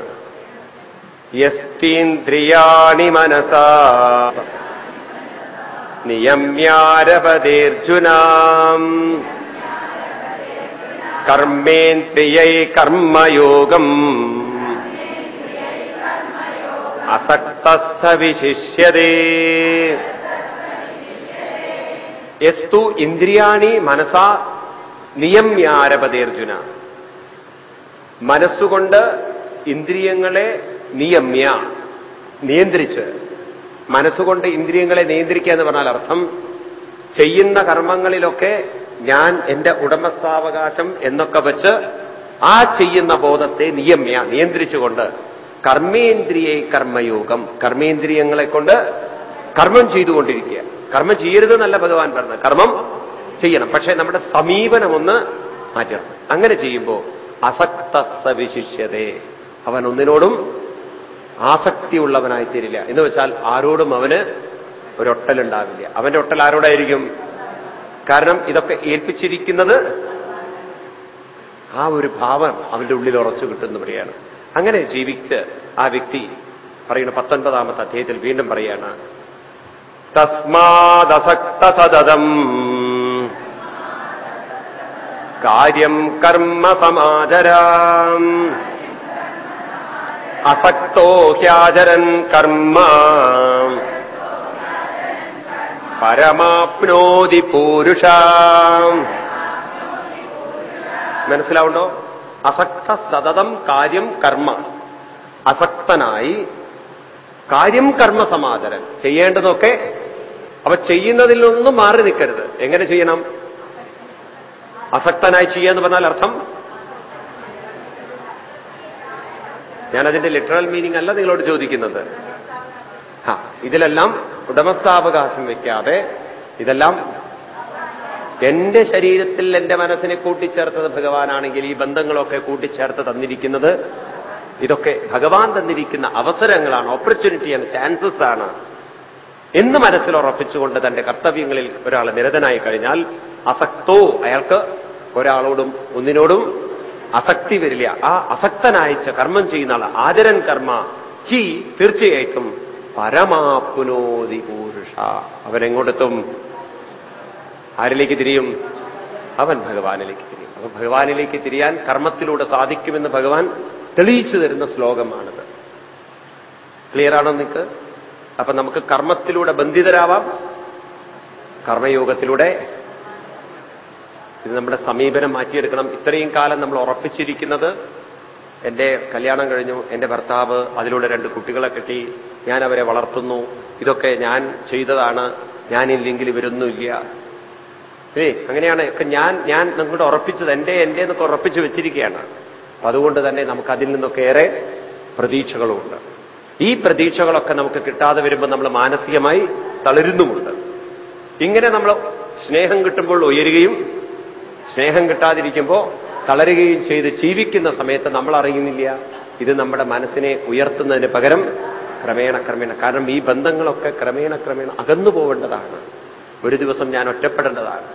യസ്തീന്ദ്രിയാണി മനസാ നിയമ്യാരപതേർജുനാം കർമ്മേന്ദ്രിയൈ കർമ്മയോഗം അസക്ത വിശിഷ്യതേ. യസ്തു ഇന്ദ്രിയാണി മനസാ നിയമ്യാരപതേർജുന. മനസ്സുകൊണ്ട് ഇന്ദ്രിയങ്ങളെ നിയമ്യ നിയന്ത്രിച്ച്. മനസ്സുകൊണ്ട് ഇന്ദ്രിയങ്ങളെ നിയന്ത്രിക്കുക എന്ന് പറഞ്ഞാൽ അർത്ഥം ചെയ്യുന്ന കർമ്മങ്ങളിലൊക്കെ ഞാൻ എന്റെ ഉടമസ്ഥാവകാശം എന്നൊക്കെ വെച്ച് ആ ചെയ്യുന്ന ബോധത്തെ നിയമ്യ നിയന്ത്രിച്ചുകൊണ്ട് കർമ്മേന്ദ്രിയ കർമ്മയോഗം. കർമ്മേന്ദ്രിയങ്ങളെ കൊണ്ട് കർമ്മം ചെയ്തുകൊണ്ടിരിക്കുക. കർമ്മം ചെയ്യരുത് എന്നല്ല ഭഗവാൻ പറഞ്ഞത്. കർമ്മം ചെയ്യണം. പക്ഷേ നമ്മുടെ സമീപനമൊന്ന് മാറ്റണം. അങ്ങനെ ചെയ്യുമ്പോൾ അസക്ത സവിശിഷ്യതേ അവൻ ഒന്നിനോടും ആസക്തിയുള്ളവനായി തീരില്ല. എന്ന് വെച്ചാൽ ആരോടും അവന് ഒരൊട്ടലുണ്ടാവില്ല. അവന്റെ ഒട്ടൽ ആരോടായിരിക്കും? കാരണം ഇതൊക്കെ ഏൽപ്പിച്ചിരിക്കുന്നത് ആ ഒരു ഭാവം അവന്റെ ഉള്ളിൽ ഉറച്ചു കിട്ടുന്നു പറയാണ് അങ്ങനെ ജീവിച്ച് ആ വ്യക്തി പറയുന്ന പത്തൊൻപതാമത്തെ അധ്യായത്തിൽ വീണ്ടും പറയാണ് തസ്മാദസക്ത സതതം കാര്യം കർമ്മ സമാചരാം അസക്തോ ഹ്യാചരൻ കർമ്മ. പരമാപ്നോതി പൂരുഷ. മനസ്സിലാവുണ്ടോ? അസക്ത സതതം കാര്യം കർമ്മ. അസക്തനായി കാര്യം കർമ്മ സമാചരൻ ചെയ്യേണ്ടതൊക്കെ അപ്പൊ ചെയ്യുന്നതിൽ നിന്നും മാറി നിൽക്കരുത്. എങ്ങനെ ചെയ്യണം? അസക്തനായി ചെയ്യാന്ന് പറഞ്ഞാൽ അർത്ഥം? ഞാനതിന്റെ ലിറ്ററൽ മീനിങ് അല്ല നിങ്ങളോട് ചോദിക്കുന്നത്. ഇതിലെല്ലാം ഉടമസ്ഥാവകാശം വയ്ക്കാതെ ഇതെല്ലാം എന്റെ ശരീരത്തിൽ എന്റെ മനസ്സിനെ കൂട്ടിച്ചേർത്തത് ഭഗവാനാണെങ്കിൽ ഈ ബന്ധങ്ങളൊക്കെ കൂട്ടിച്ചേർത്ത് തന്നിരിക്കുന്നത് ഇതൊക്കെ ഭഗവാൻ തന്നിരിക്കുന്ന അവസരങ്ങളാണ് ഓപ്പർച്യൂണിറ്റിയാണ് ചാൻസസ് ആണ്. എന്ന് മനസ്സിൽ ഉറപ്പിച്ചുകൊണ്ട് തന്റെ കർത്തവ്യങ്ങളിൽ ഒരാൾ നിരതനായി കഴിഞ്ഞാൽ അസക്തോ അയാൾക്ക് ഒരാളോടും ഒന്നിനോടും അസക്തി വരില്ല. ആ അസക്തനായിച്ച കർമ്മം ചെയ്യുന്ന ആൾ ആചരൻ കർമ്മ ഹി തീർച്ചയായിട്ടും പരമാപുനോതി പൂരുഷ. അവനെങ്ങോട്ടെത്തും? ആരിലേക്ക് തിരിയും? അവൻ ഭഗവാനിലേക്ക് തിരിയും. അപ്പൊ ഭഗവാനിലേക്ക് തിരിയാൻ കർമ്മത്തിലൂടെ സാധിക്കുമെന്ന് ഭഗവാൻ തെളിയിച്ചു തരുന്ന ശ്ലോകമാണിത്. ക്ലിയർ ആണോ നിങ്ങൾക്ക് അപ്പൊ നമുക്ക് കർമ്മത്തിലൂടെ ബന്ധിതരാവാം. കർമ്മയോഗത്തിലൂടെ ഇത് നമ്മുടെ സമീപനം മാറ്റിയെടുക്കണം. ഇത്രയും കാലം നമ്മൾ ഉറപ്പിച്ചിരിക്കുന്നത് എന്റെ കല്യാണം കഴിഞ്ഞു എന്റെ ഭർത്താവ് അതിലൂടെ രണ്ട് കുട്ടികളെ കെട്ടി ഞാൻ അവരെ വളർത്തുന്നു. ഇതൊക്കെ ഞാൻ ചെയ്തതാണ്. ഞാനില്ലെങ്കിൽ ഇവരൊന്നുമില്ല. ഏ അങ്ങനെയാണ്. ഒക്കെ ഞാൻ ഞാൻ നിങ്ങളുടെ ഉറപ്പിച്ചത് എന്റെ എന്റെ എന്നൊക്കെ ഉറപ്പിച്ചു വെച്ചിരിക്കുകയാണ്. അതുകൊണ്ട് തന്നെ നമുക്ക് അതിൽ നിന്നൊക്കെ ഏറെ പ്രതീക്ഷകളുമുണ്ട് ഈ പ്രതീക്ഷകളൊക്കെ നമുക്ക് കിട്ടാതെ വരുമ്പോൾ നമ്മൾ മാനസികമായി തളരുന്നുമുണ്ട്. ഇങ്ങനെ നമ്മൾ സ്നേഹം കിട്ടുമ്പോൾ ഉയരുകയും സ്നേഹം കിട്ടാതിരിക്കുമ്പോൾ തളരുകയും ചെയ്ത് ജീവിക്കുന്ന സമയത്ത് നമ്മൾ അറിയുന്നില്ല ഇത് നമ്മുടെ മനസ്സിനെ ഉയർത്തുന്നതിന് പകരം ക്രമേണ ക്രമേണ. കാരണം ഈ ബന്ധങ്ങളൊക്കെ ക്രമേണ ക്രമേണ അകന്നു പോവേണ്ടതാണ് ഒരു ദിവസം ഞാൻ ഒറ്റപ്പെടേണ്ടതാണ്.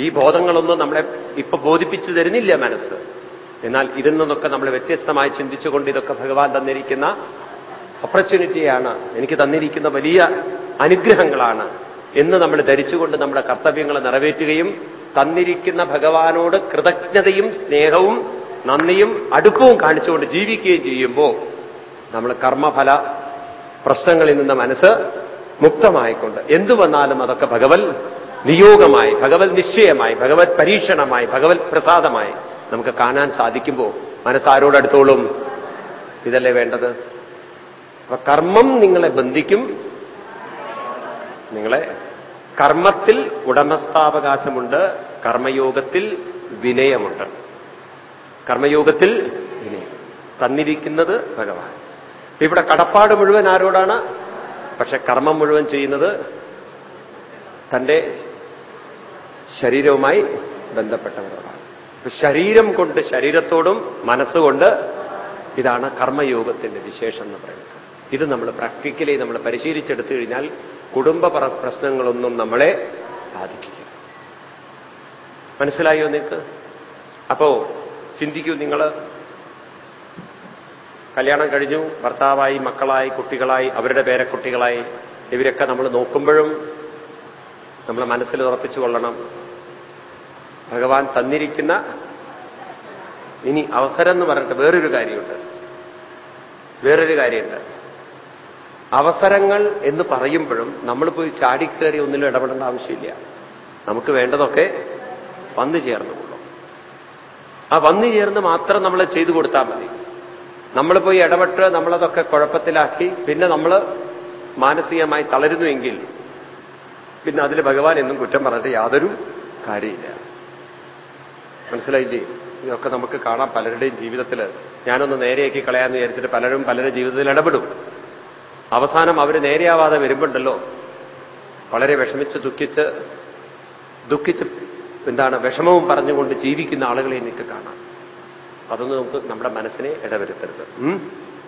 ഈ ബോധങ്ങളൊന്നും നമ്മളെ ഇപ്പൊ ബോധിപ്പിച്ചു തരുന്നില്ല മനസ്സ്. എന്നാൽ ഇതിൽ നിന്നൊക്കെ നമ്മൾ വ്യത്യസ്തമായി ചിന്തിച്ചുകൊണ്ട് ഇതൊക്കെ ഭഗവാൻ തന്നിരിക്കുന്ന ഓപ്പർച്യൂണിറ്റിയാണ് എനിക്ക് തന്നിരിക്കുന്ന വലിയ അനുഗ്രഹങ്ങളാണ് എന്ന് നമ്മൾ ധരിച്ചുകൊണ്ട് നമ്മുടെ കർത്തവ്യങ്ങൾ നിറവേറ്റുകയും തന്നിരിക്കുന്ന ഭഗവാനോട് കൃതജ്ഞതയും സ്നേഹവും നന്ദിയും അടുപ്പവും കാണിച്ചുകൊണ്ട് ജീവിക്കുകയും ചെയ്യുമ്പോൾ നമ്മൾ കർമ്മഫല പ്രശ്നങ്ങളിൽ നിന്ന് മനസ്സ് മുക്തമായിക്കൊണ്ട്. എന്തു വന്നാലും അതൊക്കെ ഭഗവത് നിയോഗമായി ഭഗവത് നിശ്ചയമായി ഭഗവത് പരീക്ഷണമായി ഭഗവത് പ്രസാദമായി നമുക്ക് കാണാൻ സാധിക്കുമ്പോൾ മനസ്സാരോടടുത്തോളും ഇതല്ലേ വേണ്ടത്? അപ്പൊ കർമ്മം നിങ്ങളെ ബന്ധിക്കും. നിങ്ങളെ കർമ്മത്തിൽ ഉടമസ്ഥാവകാശമുണ്ട് കർമ്മയോഗത്തിൽ വിനയമുണ്ട്. കർമ്മയോഗത്തിൽ വിനയം. തന്നിരിക്കുന്നത് ഭഗവാൻ. ഇവിടെ കടപ്പാട് മുഴുവൻ ആരോടാണ്? പക്ഷെ കർമ്മം മുഴുവൻ ചെയ്യുന്നത് തന്റെ ശരീരവുമായി ബന്ധപ്പെട്ടവരോടാണ്. ശരീരം കൊണ്ട് ശരീരത്തോടും മനസ്സുകൊണ്ട് ഇതാണ് കർമ്മയോഗത്തിന്റെ വിശേഷം എന്ന് പറയുന്നത്. ഇത് നമ്മൾ പ്രാക്ടിക്കലി നമ്മൾ പരിശീലിച്ചെടുത്തു കഴിഞ്ഞാൽ കുടുംബ പ്ര- പ്രശ്നങ്ങളൊന്നും നമ്മളെ ബാധിക്കില്ല. മനസ്സിലായോ നിങ്ങൾക്ക്? അപ്പോ ചിന്തിക്കൂ നിങ്ങൾ കല്യാണം കഴിഞ്ഞു ഭർത്താവായി മക്കളായി കുട്ടികളായി അവരുടെ പേരക്കുട്ടികളായി ഇവരൊക്കെ നമ്മൾ നോക്കുമ്പോഴും നമ്മൾ മനസ്സിൽ ഉറപ്പിച്ചു കൊള്ളണം. ഭഗവാൻ തന്നിരിക്കുന്ന ഇനി അവസരം എന്ന് പറഞ്ഞിട്ട് വേറൊരു കാര്യമുണ്ട്. വേറൊരു കാര്യമുണ്ട്. അവസരങ്ങൾ എന്ന് പറയുമ്പോഴും നമ്മൾ പോയി ചാടിക്കേറി ഒന്നിലും ഇടപെടേണ്ട ആവശ്യമില്ല. നമുക്ക് വേണ്ടതൊക്കെ വന്നു ചേർന്നുള്ളൂ ആ വന്നു ചേർന്ന് മാത്രം നമ്മൾ ചെയ്തു കൊടുത്താൽ മതി. നമ്മൾ പോയി ഇടപെട്ട് നമ്മളതൊക്കെ കുഴപ്പത്തിലാക്കി പിന്നെ നമ്മൾ മാനസികമായി തളരുന്നുവെങ്കിൽ പിന്നെ അതിൽ ഭഗവാൻ എന്നും കുറ്റം പറഞ്ഞിട്ട് യാതൊരു കാര്യമില്ല. മനസ്സിലായില്ലേ? ഇതൊക്കെ നമുക്ക് കാണാം പലരുടെയും ജീവിതത്തിൽ ഞാനൊന്ന് നേരെയാക്കി കളയാന്ന് വിചാരിച്ചിട്ട് പലരും പലരുടെ ജീവിതത്തിൽ ഇടപെടും. അവസാനം അവർ നേരെയാവാതെ വരുമ്പോണ്ടല്ലോ. വളരെ വിഷമിച്ച് ദുഃഖിച്ച് ദുഃഖിച്ച് എന്താണ് വിഷമവും പറഞ്ഞുകൊണ്ട് ജീവിക്കുന്ന ആളുകളെ എനിക്ക് കാണാം. അതൊന്നും നമുക്ക് നമ്മുടെ മനസ്സിനെ ഇടവരുത്തരുത്.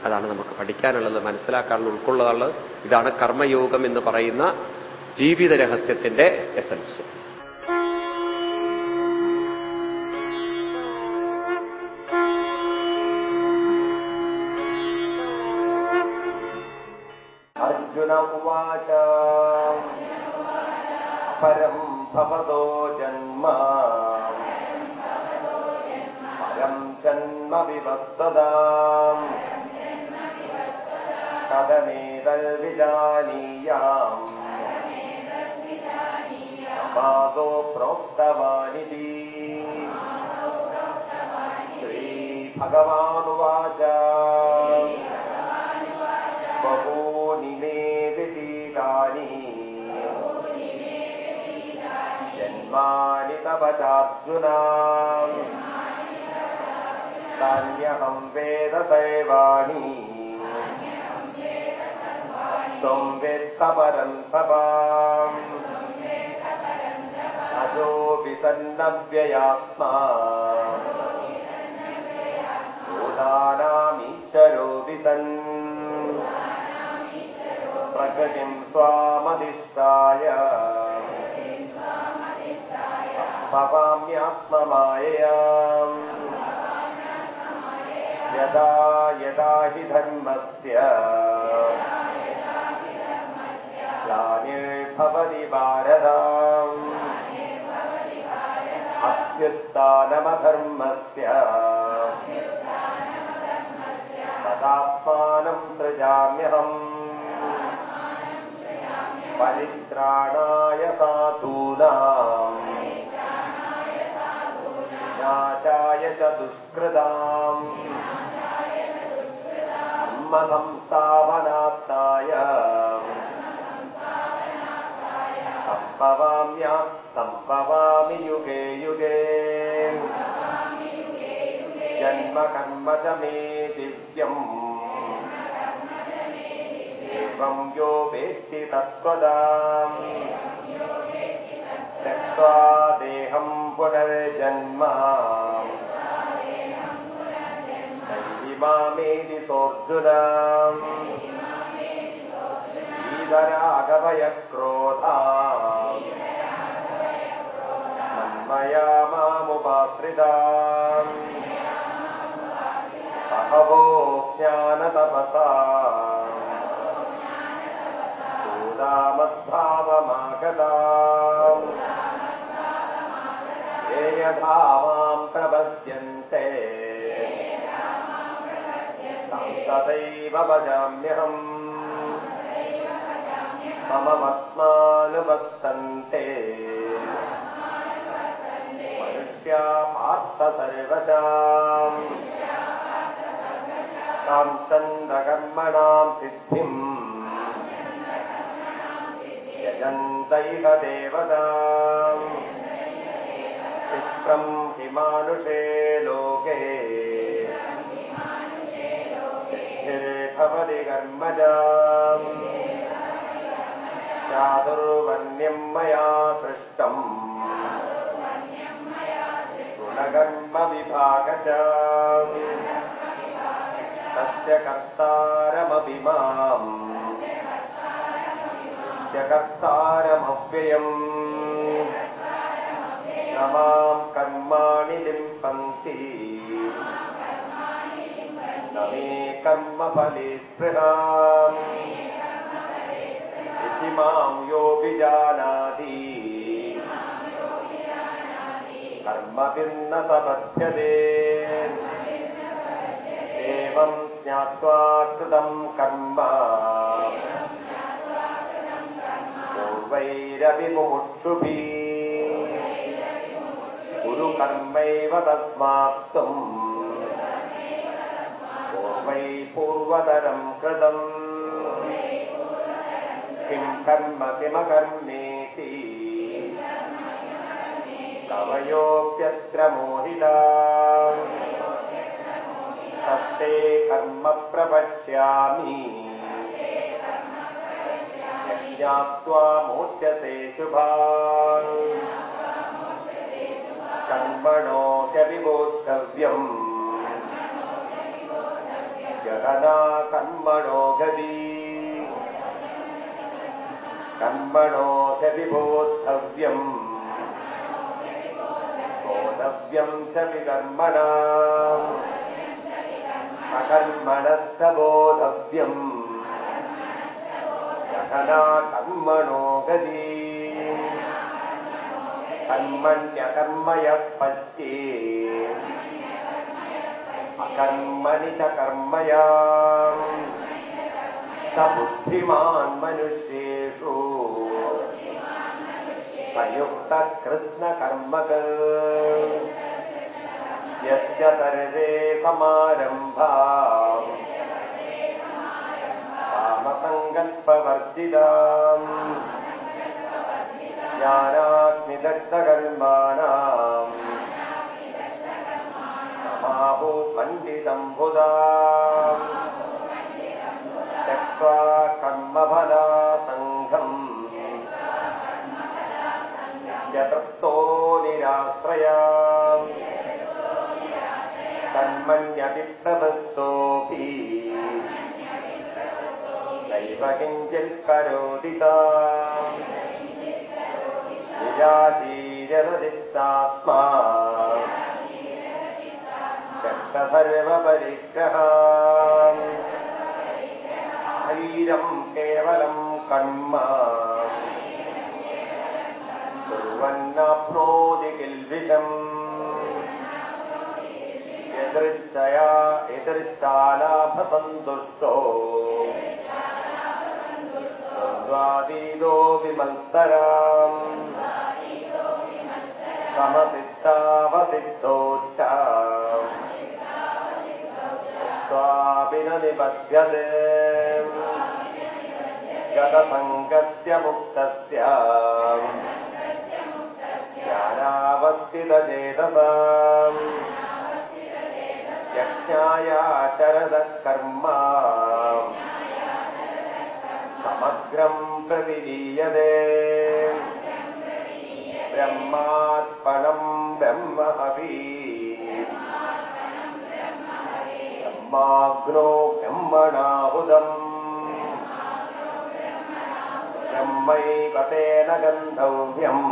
അതാണ് നമുക്ക് പഠിക്കാനുള്ളത് മനസ്സിലാക്കാനുള്ള ഉൾക്കൊള്ളാനുള്ളത് ഇതാണ് കർമ്മയോഗം എന്ന് പറയുന്ന ജീവിത രഹസ്യത്തിന്റെ എസൻസ് അർജുന ഉവാച. പരം ഭവതോ जन्म विवत्सदाम् कथमेतद्विजानीयाम् मादो प्रोक्तवानिति। श्रीभगवानुवाच। बहूनि मे विधीतानि जन्मानि तव ्यहं वेदसेवाणि त्वं वेत् समरन् स वा अजोऽपि सन्नव्ययात्मारोऽपि सन् प्रकृतिं स्वामधिष्ठाय। पवाम्यात्ममायया यदा यदा हि धर्मस्य ग्लानिर्भवति भारत अत्युत्थानमधर्मस्य तदात्मानम् सृजाम्यहम् परित्राणाय साधूनाम् विनाशाय च दुष्कृताम् सम्भवामि युगे युगे। जन्म कर्म च मे दिव्यम्। एवं यो वेत्ति तत्त्वदाम् त्यक्त्वा देहम् पुनर्जन्म मेदितोऽर्जुना ईदरागमयक्रोधा ज्ञानतपसा। अपभोख्यानतपसामस्थावमागता ये यथा मां तपस्यन्ति तथैव भजाम्यहम् मम मममत्मानुवर्तन्ते मनुष्या पार्थ सर्वशाम् तां चन्द्रकर्मणाम् सिद्धिम्। यजन्तैव देवता इष्टम् हिमानुषे लोके। भवदिकर्मजा चातुर्वर्ण्यम् मया दृष्टम् गुणकर्मविभाग च तस्य कर्तारमपि माम् कर्मफले प्रणा इति मां योऽपि जानाति कर्म किम् न सपथ्यते एवं ज्ञात्वा कृतं कर्म। पूर्वैरभिमुक्षुभिकर्मैव तस्माप्तुम् पूर्वतरम् कृतम्। किं कर्म किमकर्मेति? कवयोऽप्यत्र मोहिता। तत्ते कर्म प्रपश्यामि। ज्ञात्वा मोच्यते शुभा। कर्मणो कर्मणोऽ विमोद्धव्यम् जगना कर्मणो गदी कर्मणो ह्यपि बोद्धव्यम्। च विकर्मणा। अकर्मणश्च बोधव्यम् अधना कर्मणो गती। कर्मण्यकर्मयः पश्ये अकर्मणि च कर्मया स बुद्धिमान् मनुष्येषु सयुक्तः कृष्णकर्मक यस्य सर्वे समारम्भा कामसङ्कल्पवर्जिताम् ज्ञानाग्निदग्धकर्माणाम् आहो पण्डितम्बुदा त्यक्त्वा कर्मफला सङ्घम् चतर्थो निराश्रया कर्मण्यपि प्रवृत्तोऽपि नैव किञ्चित् करोति सा। निजाति शरीरम् केवलम् कर्म। कुर्वन्नाप्नोति किल्बिषम्। यदृच्छया विमल्तराम् समसिद्धावसिद्धोच्च गतसङ्कस्य मुक्तस्य ज्ञानावस्थितचेतसा। चेद्यायाचरदः कर्मा समग्रम् प्रतिदीयते ब्रह्मात्पनम् ब्रह्म अपि ब्रह्माग्नो ब्रह्मणाहुदम्। ब्रह्मैव तेन गन्धव्यम्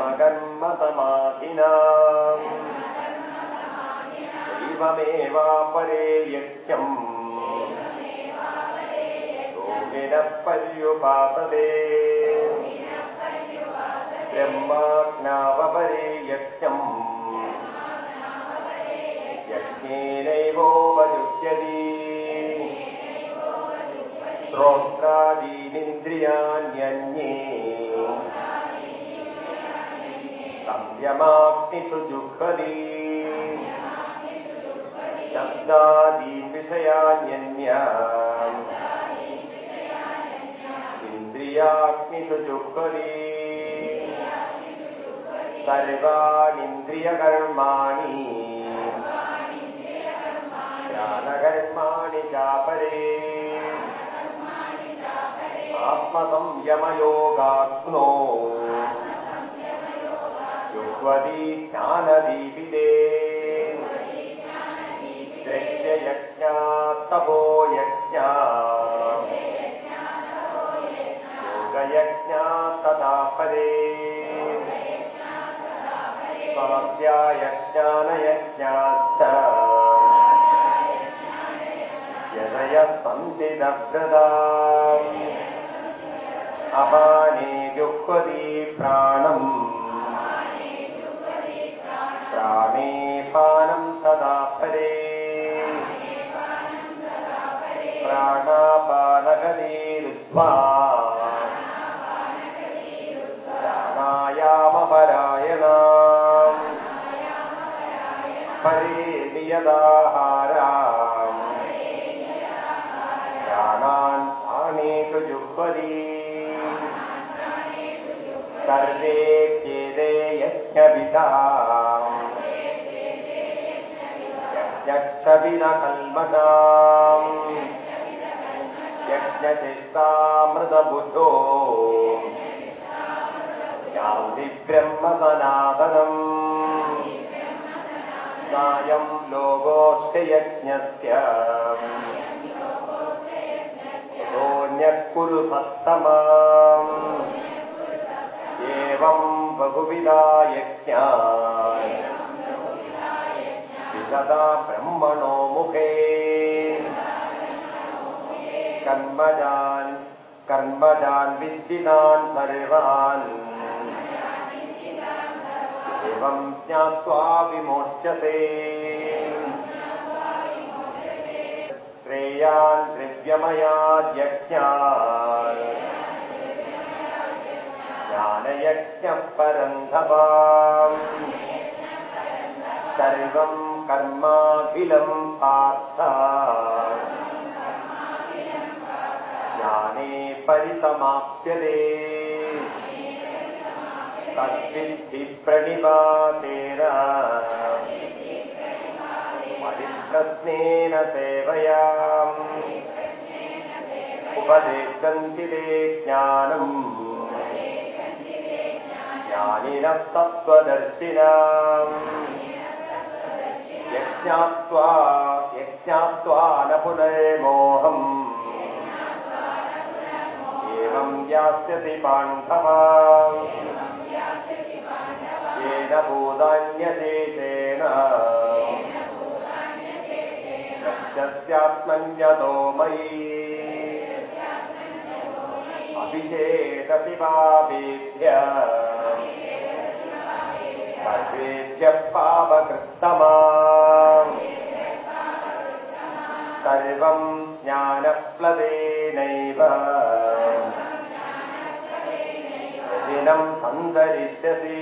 मगन्मतमाधिना। दैवमेवापरे यज्ञम् योगिनः पर्युपासते ब्रह्माज्ञावपरे यज्ञम् यज्ञेनैवोपयुज्यति श्रोत्रादीनिन्द्रियाण्यन्ये। संयमाग्निषु जुह्वति। शब्दादीन् विषयान्यन्या इन्द्रियाग्निषु जुह्वति। सर्वाणीन्द्रियकर्माणि कर्माणि चापरे आत्मसंयमयोगाग्नो युग्वदीज्ञानदीपिते। ज्ञानदीपिते तो यज्ञा युगयज्ञा तदा परे स्वयज्ञानयज्ञा संसि न अपाने दुक्पदी प्रा त्यक्षविनकल्पका यज्ञचेष्टामृतबुधो ब्रह्मसनातनम्। सायं लोगोऽष्टयज्ञस्य कुरु सप्तमा एवम् बहुविधा यज्ञा विददा ब्रह्मणो मुखे। कर्मजान् कर्मजान् विद्दितान् सर्वान्। एवं ज्ञात्वा विमोच्यते। श्रेयान् द्रव्यमयाद्यज्ञान् ज्ञानयज्ञः परन्धवाम् सर्वम् कर्माखिलम् पार्थ। ज्ञाने परिसमाप्यते। तद्विद्धि प्रणिपातेन परिप्रश्नेन सेवया। उपदेशन्ति ते ज्ञानम् ज्ञानिनः तत्त्वदर्शिनाम् यज्ञात्वा न पुनर्मोहम् एवं यास्यति पाण्डवा। येन भूतान्यशेषेण गच्छस्यात्मन्यतो मयि। अभिचेदपि पापेभ्य सर्वेभ्यः पापकृत्तमा सर्वम् ज्ञानप्लवेनैव दिनम् सन्दरिष्यसि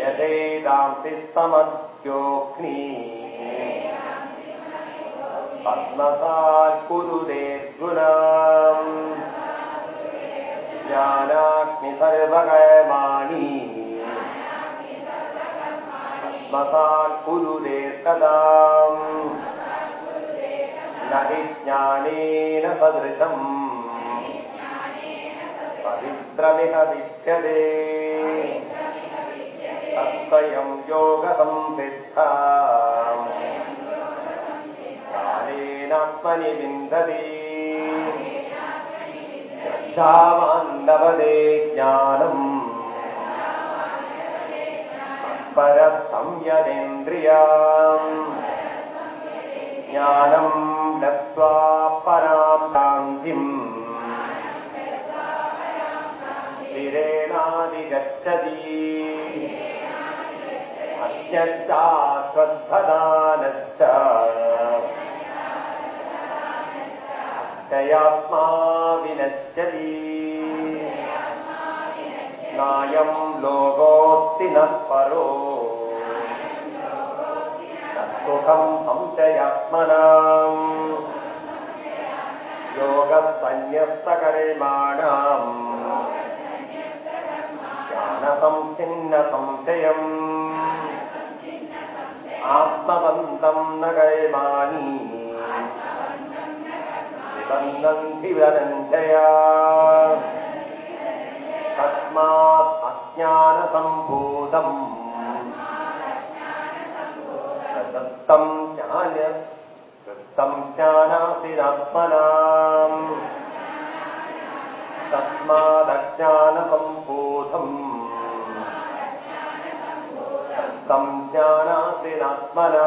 यथैदांसि समद्योऽग्नि। पद्मसात् कुरुदेर्जुना ज्ञानाग्नि सर्वकर्माणि पद्मसात् कुरुदेर्तदा न हि ज्ञानेन सदृशम्। पवित्रमिह विद्यते। तत्स्वयं योगसंसिद्धा। कालेनात्मनि विन्दति न्दवदे ज्ञानम्। परसं यदेन्द्रिया ज्ञानं दत्वा पराभ्रान्तिम् विरेणादिगच्छति। अत्यर्चा स्वदानच्छयात्मा विनश्च नायम् लोकोऽस्ति नः परो न सुखम् संशयात्मनाम् योगसन्न्यस्तकर्माणाम् ज्ञानसंच्छिन्न संशयम् आत्मवन्तम् न कर्माणि सन्दन्धिरञ्जया तस्मात् अज्ञानसम्भूतम्। प्रदत्तं ज्ञान अज्ञानसम्बोधम् ज्ञानातिनात्मना तस्मादज्ञानसम्बोधम् सप्तं ज्ञानासिरात्मना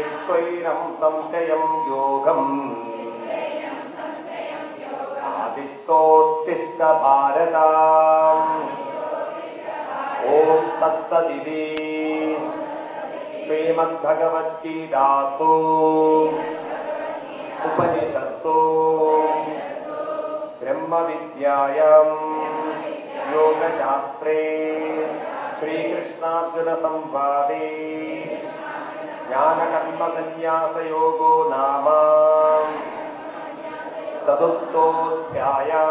चित्त्वैरम् संशयम् योगम्। आदिष्टोत्तिष्ठ भारता ॐ तत्सदिति श्रीमद्भगवद्गीतासु। उपनिषत्सु। ब्रह्मविद्यायाम्। योगशास्त्रे। श्रीकृष्णार्जुनसंवादे ज्ञानकर्मसन्न्यासयोगो नाम। चतुर्थोऽध्याया